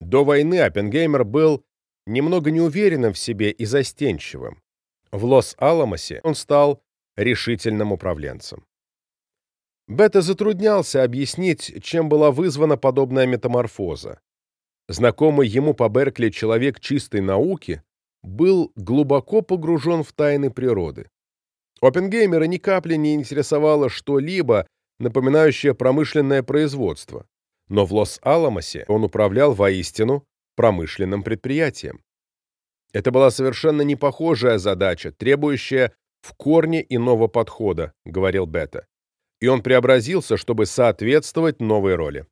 До войны Опенгеймер был немного неуверенным в себе и застенчивым. В Лос-Аламосе он стал решительным управленцем. Бета затруднялся объяснить, чем была вызвана подобная метаморфоза. Знакомый ему по Беркли человек чистой науки был глубоко погружен в тайны природы. Оппенгеймера ни капли не интересовало что-либо, напоминающее промышленное производство, но в Лос-Аламосе он управлял воистину промышленным предприятием. Это была совершенно непохожая задача, требующая в корне иного подхода, говорил Бета. И он преобразился, чтобы соответствовать новой роли.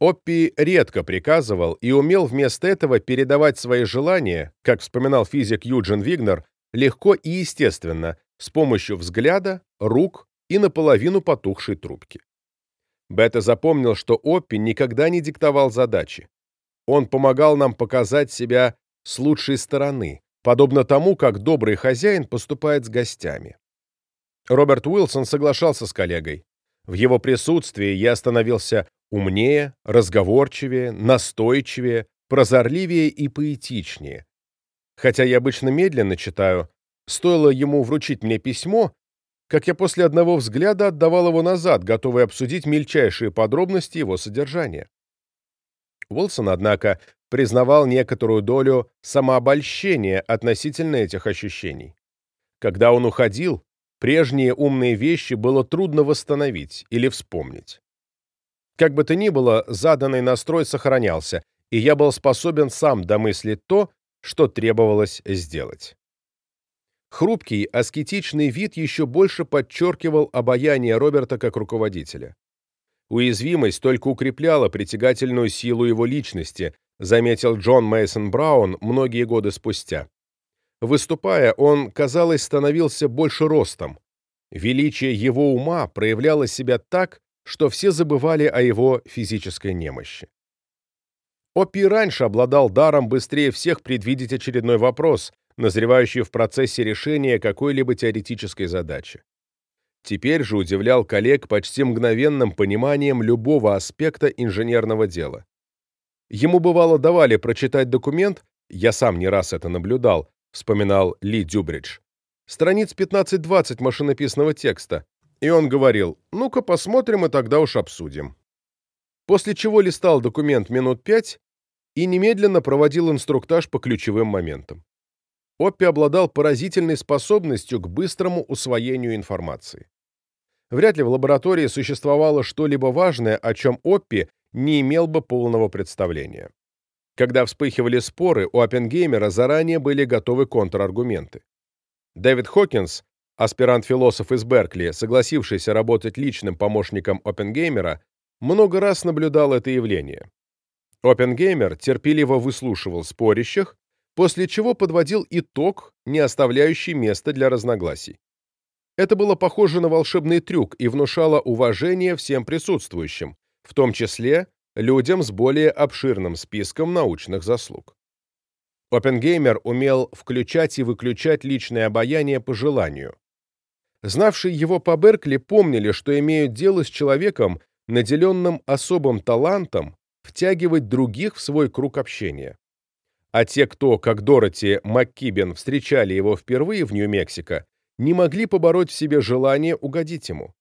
Оппи редко приказывал и умел вместо этого передавать свои желания, как вспоминал физик Юджин Вигнер, легко и естественно, с помощью взгляда, рук и наполовину потухшей трубки. Бета запомнил, что Оппи никогда не диктовал задачи. Он помогал нам показать себя с лучшей стороны, подобно тому, как добрый хозяин поступает с гостями. Роберт Уилсон соглашался с коллегой. В его присутствии я становился умнее, разговорчивее, настойчивее, прозорливее и поэтичнее. Хотя я обычно медленно читаю, стоило ему вручить мне письмо, как я после одного взгляда отдавал его назад, готовый обсудить мельчайшие подробности его содержания. Уилсон, однако, признавал некоторую долю самообольщения относительно этих ощущений. Когда он уходил, прежние умные вещи было трудно восстановить или вспомнить. Как бы то ни было, заданный настрой сохранялся, и я был способен сам домыслить то, что требовалось сделать. Хрупкий, аскетичный вид еще больше подчеркивал обаяние Роберта как руководителя. Уязвимость только укрепляла притягательную силу его личности, заметил Джон Мейсон Браун многие годы спустя. Выступая, он, казалось, становился больше ростом. Величие его ума проявляло себя так, что все забывали о его физической немощи. Оппи раньше обладал даром быстрее всех предвидеть очередной вопрос, назревающий в процессе решения какой-либо теоретической задачи. Теперь же удивлял коллег почти мгновенным пониманием любого аспекта инженерного дела. Ему бывало давали прочитать документ, я сам не раз это наблюдал, вспоминал Ли Дюбридж, страниц 15-20 машинописного текста, и он говорил, ну-ка посмотрим и тогда уж обсудим. После чего листал документ минут пять и немедленно проводил инструктаж по ключевым моментам. Оппи обладал поразительной способностью к быстрому усвоению информации. Вряд ли в лаборатории существовало что-либо важное, о чем Оппи не имел бы полного представления. Когда вспыхивали споры, у Оппенгеймера заранее были готовы контраргументы. Дэвид Хокинс, аспирант-философ из Беркли, согласившийся работать личным помощником Оппенгеймера, много раз наблюдал это явление. Оппенгеймер терпеливо выслушивал спорящих, после чего подводил итог, не оставляющий места для разногласий. Это было похоже на волшебный трюк и внушало уважение всем присутствующим, в том числе людям с более обширным списком научных заслуг. Оппенгеймер умел включать и выключать личное обаяние по желанию. Знавшие его по Беркли помнили, что имеют дело с человеком, наделенным особым талантом втягивать других в свой круг общения. А те, кто, как Дороти МакКибен, встречали его впервые в Нью-Мексико, не могли побороть в себе желание угодить ему.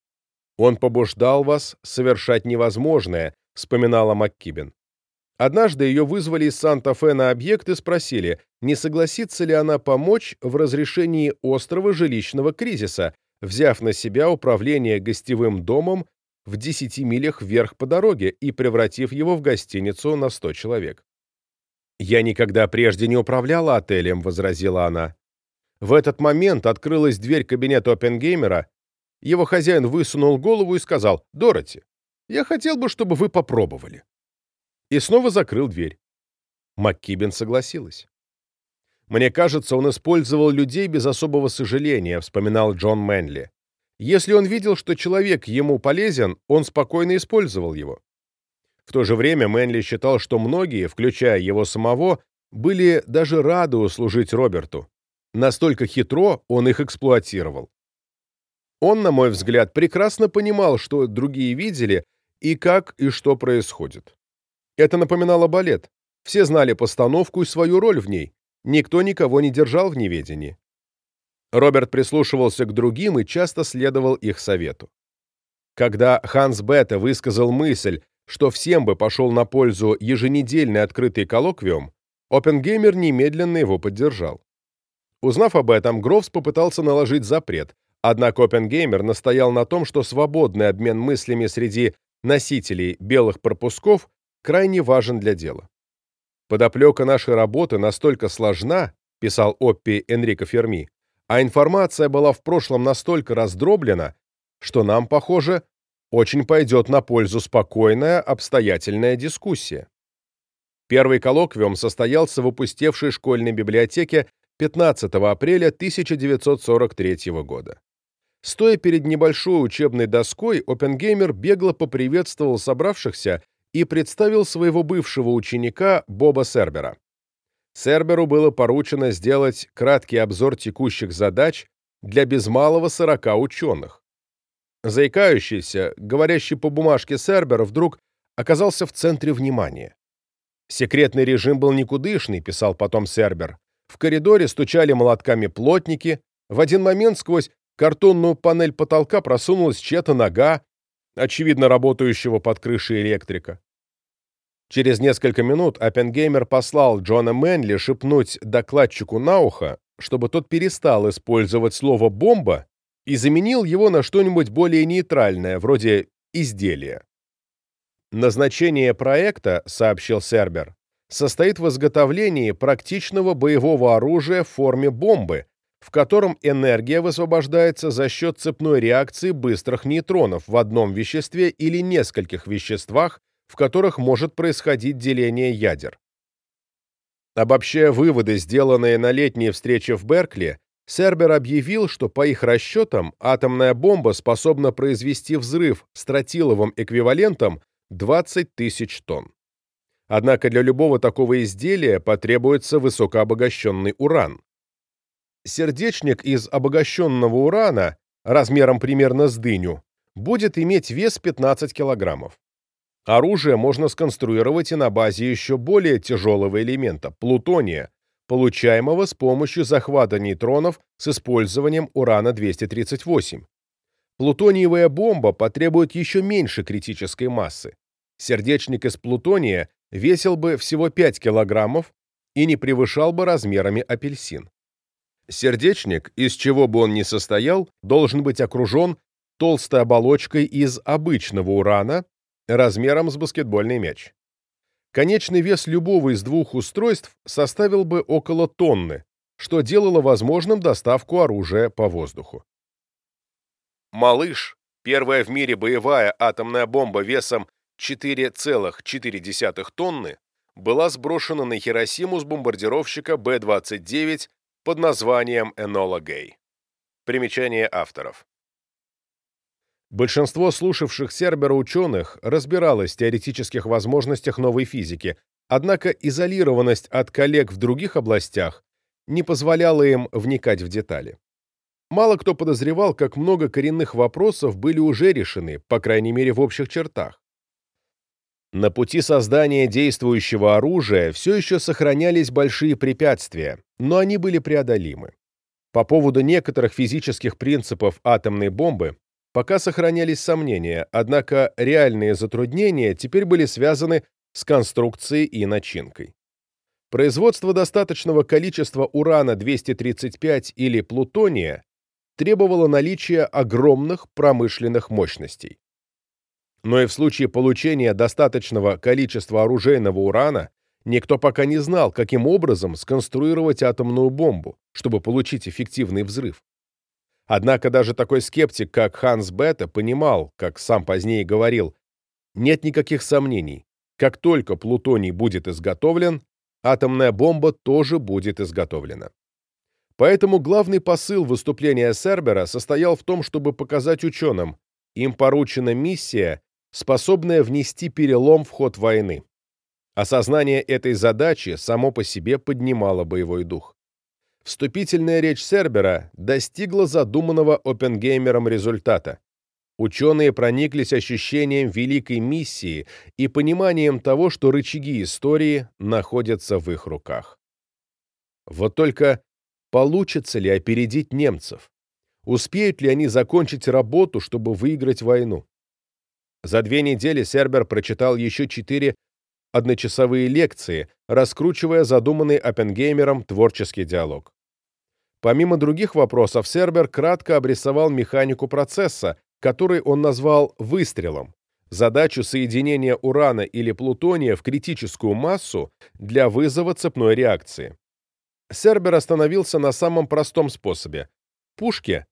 «Он побуждал вас совершать невозможное», — вспоминала МакКибен. Однажды ее вызвали из Санта-Фе на объект и спросили, не согласится ли она помочь в разрешении острого жилищного кризиса, взяв на себя управление гостевым домом в 10 милях вверх по дороге и превратив его в гостиницу на 100 человек. «Я никогда прежде не управляла отелем», — возразила она. В этот момент открылась дверь кабинета Оппенгеймера, его хозяин высунул голову и сказал, «Дороти, я хотел бы, чтобы вы попробовали». И снова закрыл дверь. МакКибен согласилась. «Мне кажется, он использовал людей без особого сожаления», — вспоминал Джон Мэнли. «Если он видел, что человек ему полезен, он спокойно использовал его». В то же время Мэнли считал, что многие, включая его самого, были даже рады услужить Роберту. Настолько хитро он их эксплуатировал. Он, на мой взгляд, прекрасно понимал, что другие видели и как и что происходит. Это напоминало балет. Все знали постановку и свою роль в ней. Никто никого не держал в неведении. Роберт прислушивался к другим и часто следовал их совету. Когда Ханс Бетте высказал мысль, что всем бы пошел на пользу еженедельный открытый коллоквиум, Оппенгеймер немедленно его поддержал. Узнав об этом, Грофс попытался наложить запрет, Однако Оппенгеймер настоял на том, что свободный обмен мыслями среди носителей белых пропусков крайне важен для дела. «Подоплека нашей работы настолько сложна», — писал Оппи Энрико Ферми, «а информация была в прошлом настолько раздроблена, что нам, похоже, очень пойдет на пользу спокойная, обстоятельная дискуссия». Первый коллоквиум состоялся в опустевшей школьной библиотеке 15 апреля 1943 года. Стоя перед небольшой учебной доской, Оппенгеймер бегло поприветствовал собравшихся и представил своего бывшего ученика Боба Сербера. Серберу было поручено сделать краткий обзор текущих задач для без малого 40 ученых. Заикающийся, говорящий по бумажке Сербер вдруг оказался в центре внимания. Секретный режим был никудышный, писал потом Сербер. В коридоре стучали молотками плотники, в один момент сквозь картонную панель потолка просунулась чья-то нога, очевидно работающего под крышей электрика. Через несколько минут Оппенгеймер послал Джона Мэнли шепнуть докладчику на ухо, чтобы тот перестал использовать слово «бомба» и заменил его на что-нибудь более нейтральное, вроде «изделие». Назначение проекта, сообщил Сербер, состоит в изготовлении практичного боевого оружия в форме бомбы, в котором энергия высвобождается за счет цепной реакции быстрых нейтронов в одном веществе или нескольких веществах, в которых может происходить деление ядер. Обобщая выводы, сделанные на летней встрече в Беркли, Сербер объявил, что по их расчетам атомная бомба способна произвести взрыв с тротиловым эквивалентом 20 тысяч тонн. Однако для любого такого изделия потребуется высокообогащенный уран. Сердечник из обогащенного урана размером примерно с дыню будет иметь вес 15 килограммов. Оружие можно сконструировать и на базе еще более тяжелого элемента – плутония, получаемого с помощью захвата нейтронов с использованием урана-238. Плутониевая бомба потребует еще меньше критической массы. Сердечник из плутония весил бы всего 5 килограммов и не превышал бы размерами апельсин. Сердечник, из чего бы он ни состоял, должен быть окружен толстой оболочкой из обычного урана размером с баскетбольный мяч. Конечный вес любого из двух устройств составил бы около тонны, что делало возможным доставку оружия по воздуху. «Малыш» — первая в мире боевая атомная бомба весом 4,4 тонны, была сброшена на Хиросиму с бомбардировщика Б-29 под названием «Энола Гей». Примечание авторов. Большинство слушавших Сербера ученых разбиралось в теоретических возможностях новой физики, однако изолированность от коллег в других областях не позволяла им вникать в детали. Мало кто подозревал, как много коренных вопросов были уже решены, по крайней мере в общих чертах. На пути создания действующего оружия все еще сохранялись большие препятствия, но они были преодолимы. По поводу некоторых физических принципов атомной бомбы Пока сохранялись сомнения, однако реальные затруднения теперь были связаны с конструкцией и начинкой. Производство достаточного количества урана-235 или плутония требовало наличия огромных промышленных мощностей. Но и в случае получения достаточного количества оружейного урана никто пока не знал, каким образом сконструировать атомную бомбу, чтобы получить эффективный взрыв. Однако даже такой скептик, как Ханс Бетта, понимал, как сам позднее говорил, нет никаких сомнений, как только плутоний будет изготовлен, атомная бомба тоже будет изготовлена. Поэтому главный посыл выступления Сербера состоял в том, чтобы показать ученым, им поручена миссия, способная внести перелом в ход войны. Осознание этой задачи само по себе поднимало боевой дух. Вступительная речь Сербера достигла задуманного Оппенгеймером результата. Ученые прониклись ощущением великой миссии и пониманием того, что рычаги истории находятся в их руках. Вот только получится ли опередить немцев? Успеют ли они закончить работу, чтобы выиграть войну? За две недели Сербер прочитал еще четыре одночасовые лекции, раскручивая задуманный Оппенгеймером творческий диалог. Помимо других вопросов, Сербер кратко обрисовал механику процесса, который он назвал «выстрелом», задачу соединения урана или плутония в критическую массу для вызова цепной реакции. Сербер остановился на самом простом способе – пушке,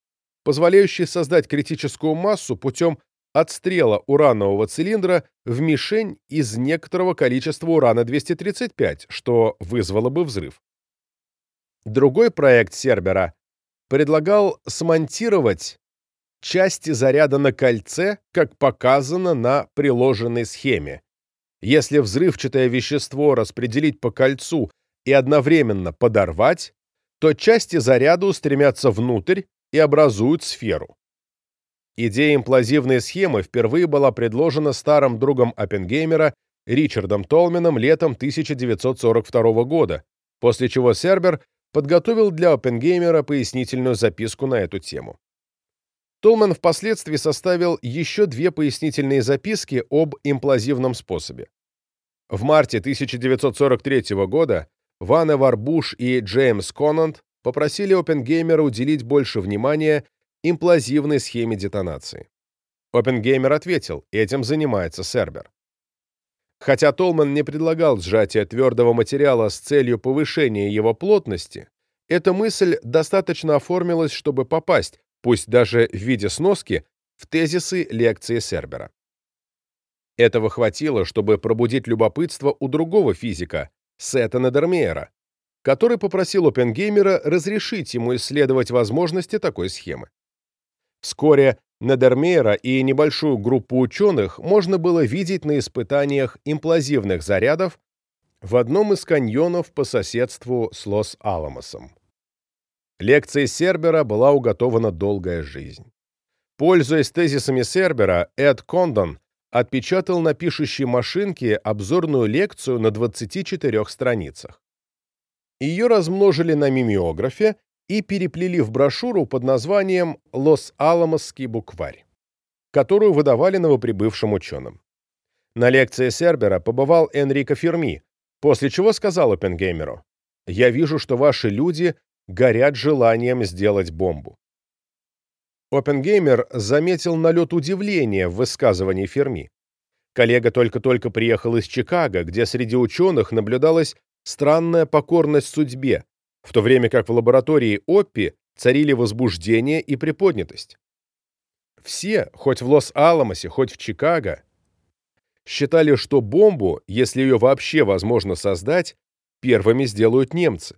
позволяющей создать критическую массу путем отстрела уранового цилиндра в мишень из некоторого количества урана-235, что вызвало бы взрыв. Другой проект Сербера предлагал смонтировать части заряда на кольце, как показано на приложенной схеме. Если взрывчатое вещество распределить по кольцу и одновременно подорвать, то части заряда устремятся внутрь и образуют сферу. Идея имплазивной схемы впервые была предложена старым другом Оппенгеймера Ричардом Толменом летом 1942 года, после чего Сербер подготовил для Оппенгеймера пояснительную записку на эту тему. Толман впоследствии составил еще две пояснительные записки об имплазивном способе. В марте 1943 года Ван Буш и Джеймс Конант попросили Оппенгеймера уделить больше внимания имплазивной схеме детонации. Оппенгеймер ответил, этим занимается Сербер. Хотя Толман не предлагал сжатие твердого материала с целью повышения его плотности, эта мысль достаточно оформилась, чтобы попасть, пусть даже в виде сноски, в тезисы лекции Сербера. Этого хватило, чтобы пробудить любопытство у другого физика, Сета Недермеера, который попросил Оппенгеймера разрешить ему исследовать возможности такой схемы. Вскоре Недермейера и небольшую группу ученых можно было видеть на испытаниях имплазивных зарядов в одном из каньонов по соседству с Лос-Аламосом. лекции Сербера была уготована долгая жизнь. Пользуясь тезисами Сербера, Эд Кондон отпечатал на пишущей машинке обзорную лекцию на 24 страницах. Ее размножили на мимеографе и переплели в брошюру под названием «Лос-Аламосский букварь», которую выдавали новоприбывшим ученым. На лекции Сербера побывал Энрико Ферми, после чего сказал Оппенгеймеру, «Я вижу, что ваши люди горят желанием сделать бомбу». Оппенгеймер заметил налет удивления в высказывании Ферми. Коллега только-только приехал из Чикаго, где среди ученых наблюдалась странная покорность судьбе, в то время как в лаборатории Оппи царили возбуждение и приподнятость. Все, хоть в Лос-Аламосе, хоть в Чикаго, считали, что бомбу, если ее вообще возможно создать, первыми сделают немцы.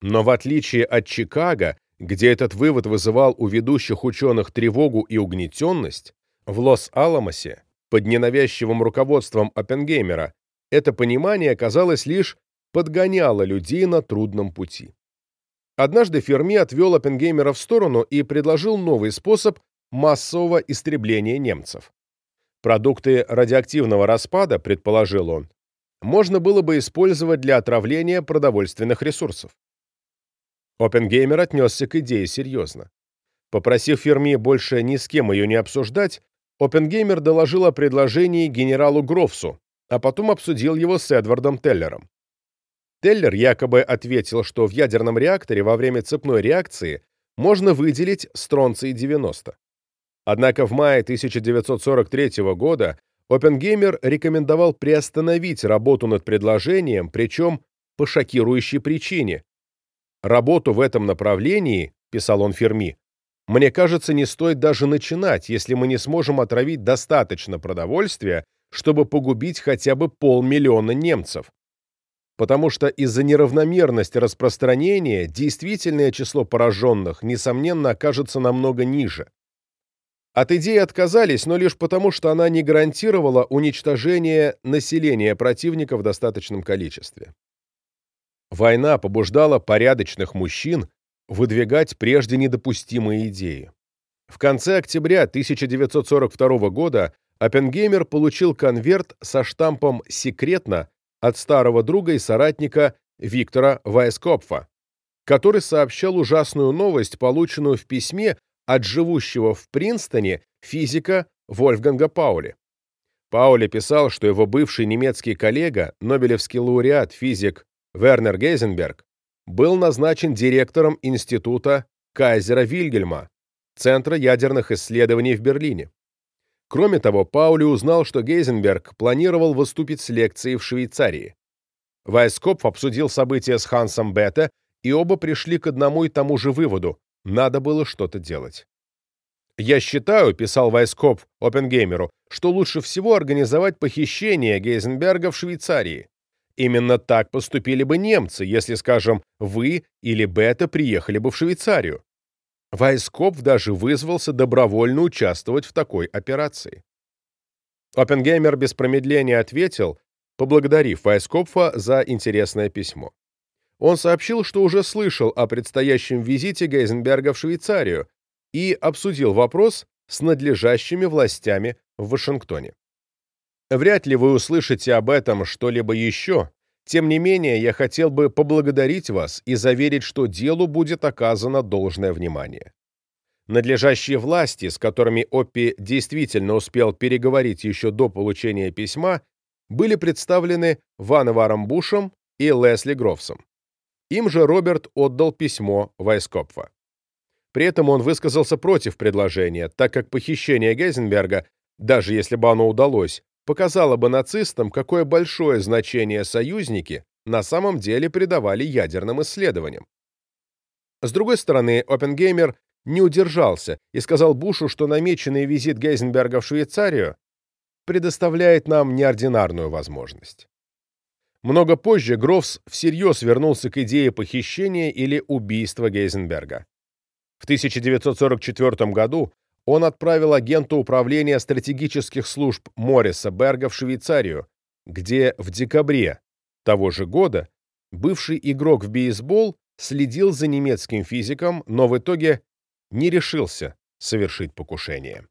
Но в отличие от Чикаго, где этот вывод вызывал у ведущих ученых тревогу и угнетенность, в Лос-Аламосе, под ненавязчивым руководством Оппенгеймера, это понимание, казалось, лишь подгоняло людей на трудном пути. Однажды Ферми отвел Оппенгеймера в сторону и предложил новый способ массового истребления немцев. Продукты радиоактивного распада, предположил он, можно было бы использовать для отравления продовольственных ресурсов. Оппенгеймер отнесся к идее серьезно. Попросив Ферми больше ни с кем ее не обсуждать, Оппенгеймер доложил о предложении генералу Грофсу, а потом обсудил его с Эдвардом Теллером. Теллер якобы ответил, что в ядерном реакторе во время цепной реакции можно выделить стронций-90. Однако в мае 1943 года Оппенгеймер рекомендовал приостановить работу над предложением, причем по шокирующей причине, Работу в этом направлении, писал он Ферми, мне кажется, не стоит даже начинать, если мы не сможем отравить достаточно продовольствия, чтобы погубить хотя бы полмиллиона немцев. Потому что из-за неравномерности распространения действительное число пораженных, несомненно, окажется намного ниже. От идеи отказались, но лишь потому, что она не гарантировала уничтожение населения противника в достаточном количестве. Война побуждала порядочных мужчин выдвигать прежде недопустимые идеи. В конце октября 1942 года Оппенгеймер получил конверт со штампом «Секретно» от старого друга и соратника Виктора Вайскопфа, который сообщал ужасную новость, полученную в письме от живущего в Принстоне физика Вольфганга Паули. Паули писал, что его бывший немецкий коллега, нобелевский лауреат, физик Вернер Гейзенберг был назначен директором института Кайзера Вильгельма, Центра ядерных исследований в Берлине. Кроме того, Паули узнал, что Гейзенберг планировал выступить с лекцией в Швейцарии. Вайскопф обсудил события с Хансом Бетте, и оба пришли к одному и тому же выводу – надо было что-то делать. «Я считаю», – писал Вайскопф Оппенгеймеру, что лучше всего организовать похищение Гейзенберга в Швейцарии. Именно так поступили бы немцы, если, скажем, вы или Бета приехали бы в Швейцарию. Вайскопф даже вызвался добровольно участвовать в такой операции. Оппенгеймер без промедления ответил, поблагодарив Вайскопфа за интересное письмо. Он сообщил, что уже слышал о предстоящем визите Гейзенберга в Швейцарию и обсудил вопрос с надлежащими властями в Вашингтоне. Вряд ли вы услышите об этом что-либо еще. Тем не менее, я хотел бы поблагодарить вас и заверить, что делу будет оказано должное внимание. Надлежащие власти, с которыми Оппи действительно успел переговорить еще до получения письма, были представлены Вановаром Бушем и Лесли Грофсом. Им же Роберт отдал письмо Вайскопфа. При этом он высказался против предложения, так как похищение Гейзенберга, даже если бы оно удалось, показало бы нацистам, какое большое значение союзники на самом деле придавали ядерным исследованиям. С другой стороны, Оппенгеймер не удержался и сказал Бушу, что намеченный визит Гейзенберга в Швейцарию предоставляет нам неординарную возможность. Много позже Грофс всерьез вернулся к идее похищения или убийства Гейзенберга. В 1944 году он отправил агента управления стратегических служб Морриса Берга в Швейцарию, где в декабре того же года бывший игрок в бейсбол следил за немецким физиком, но в итоге не решился совершить покушение.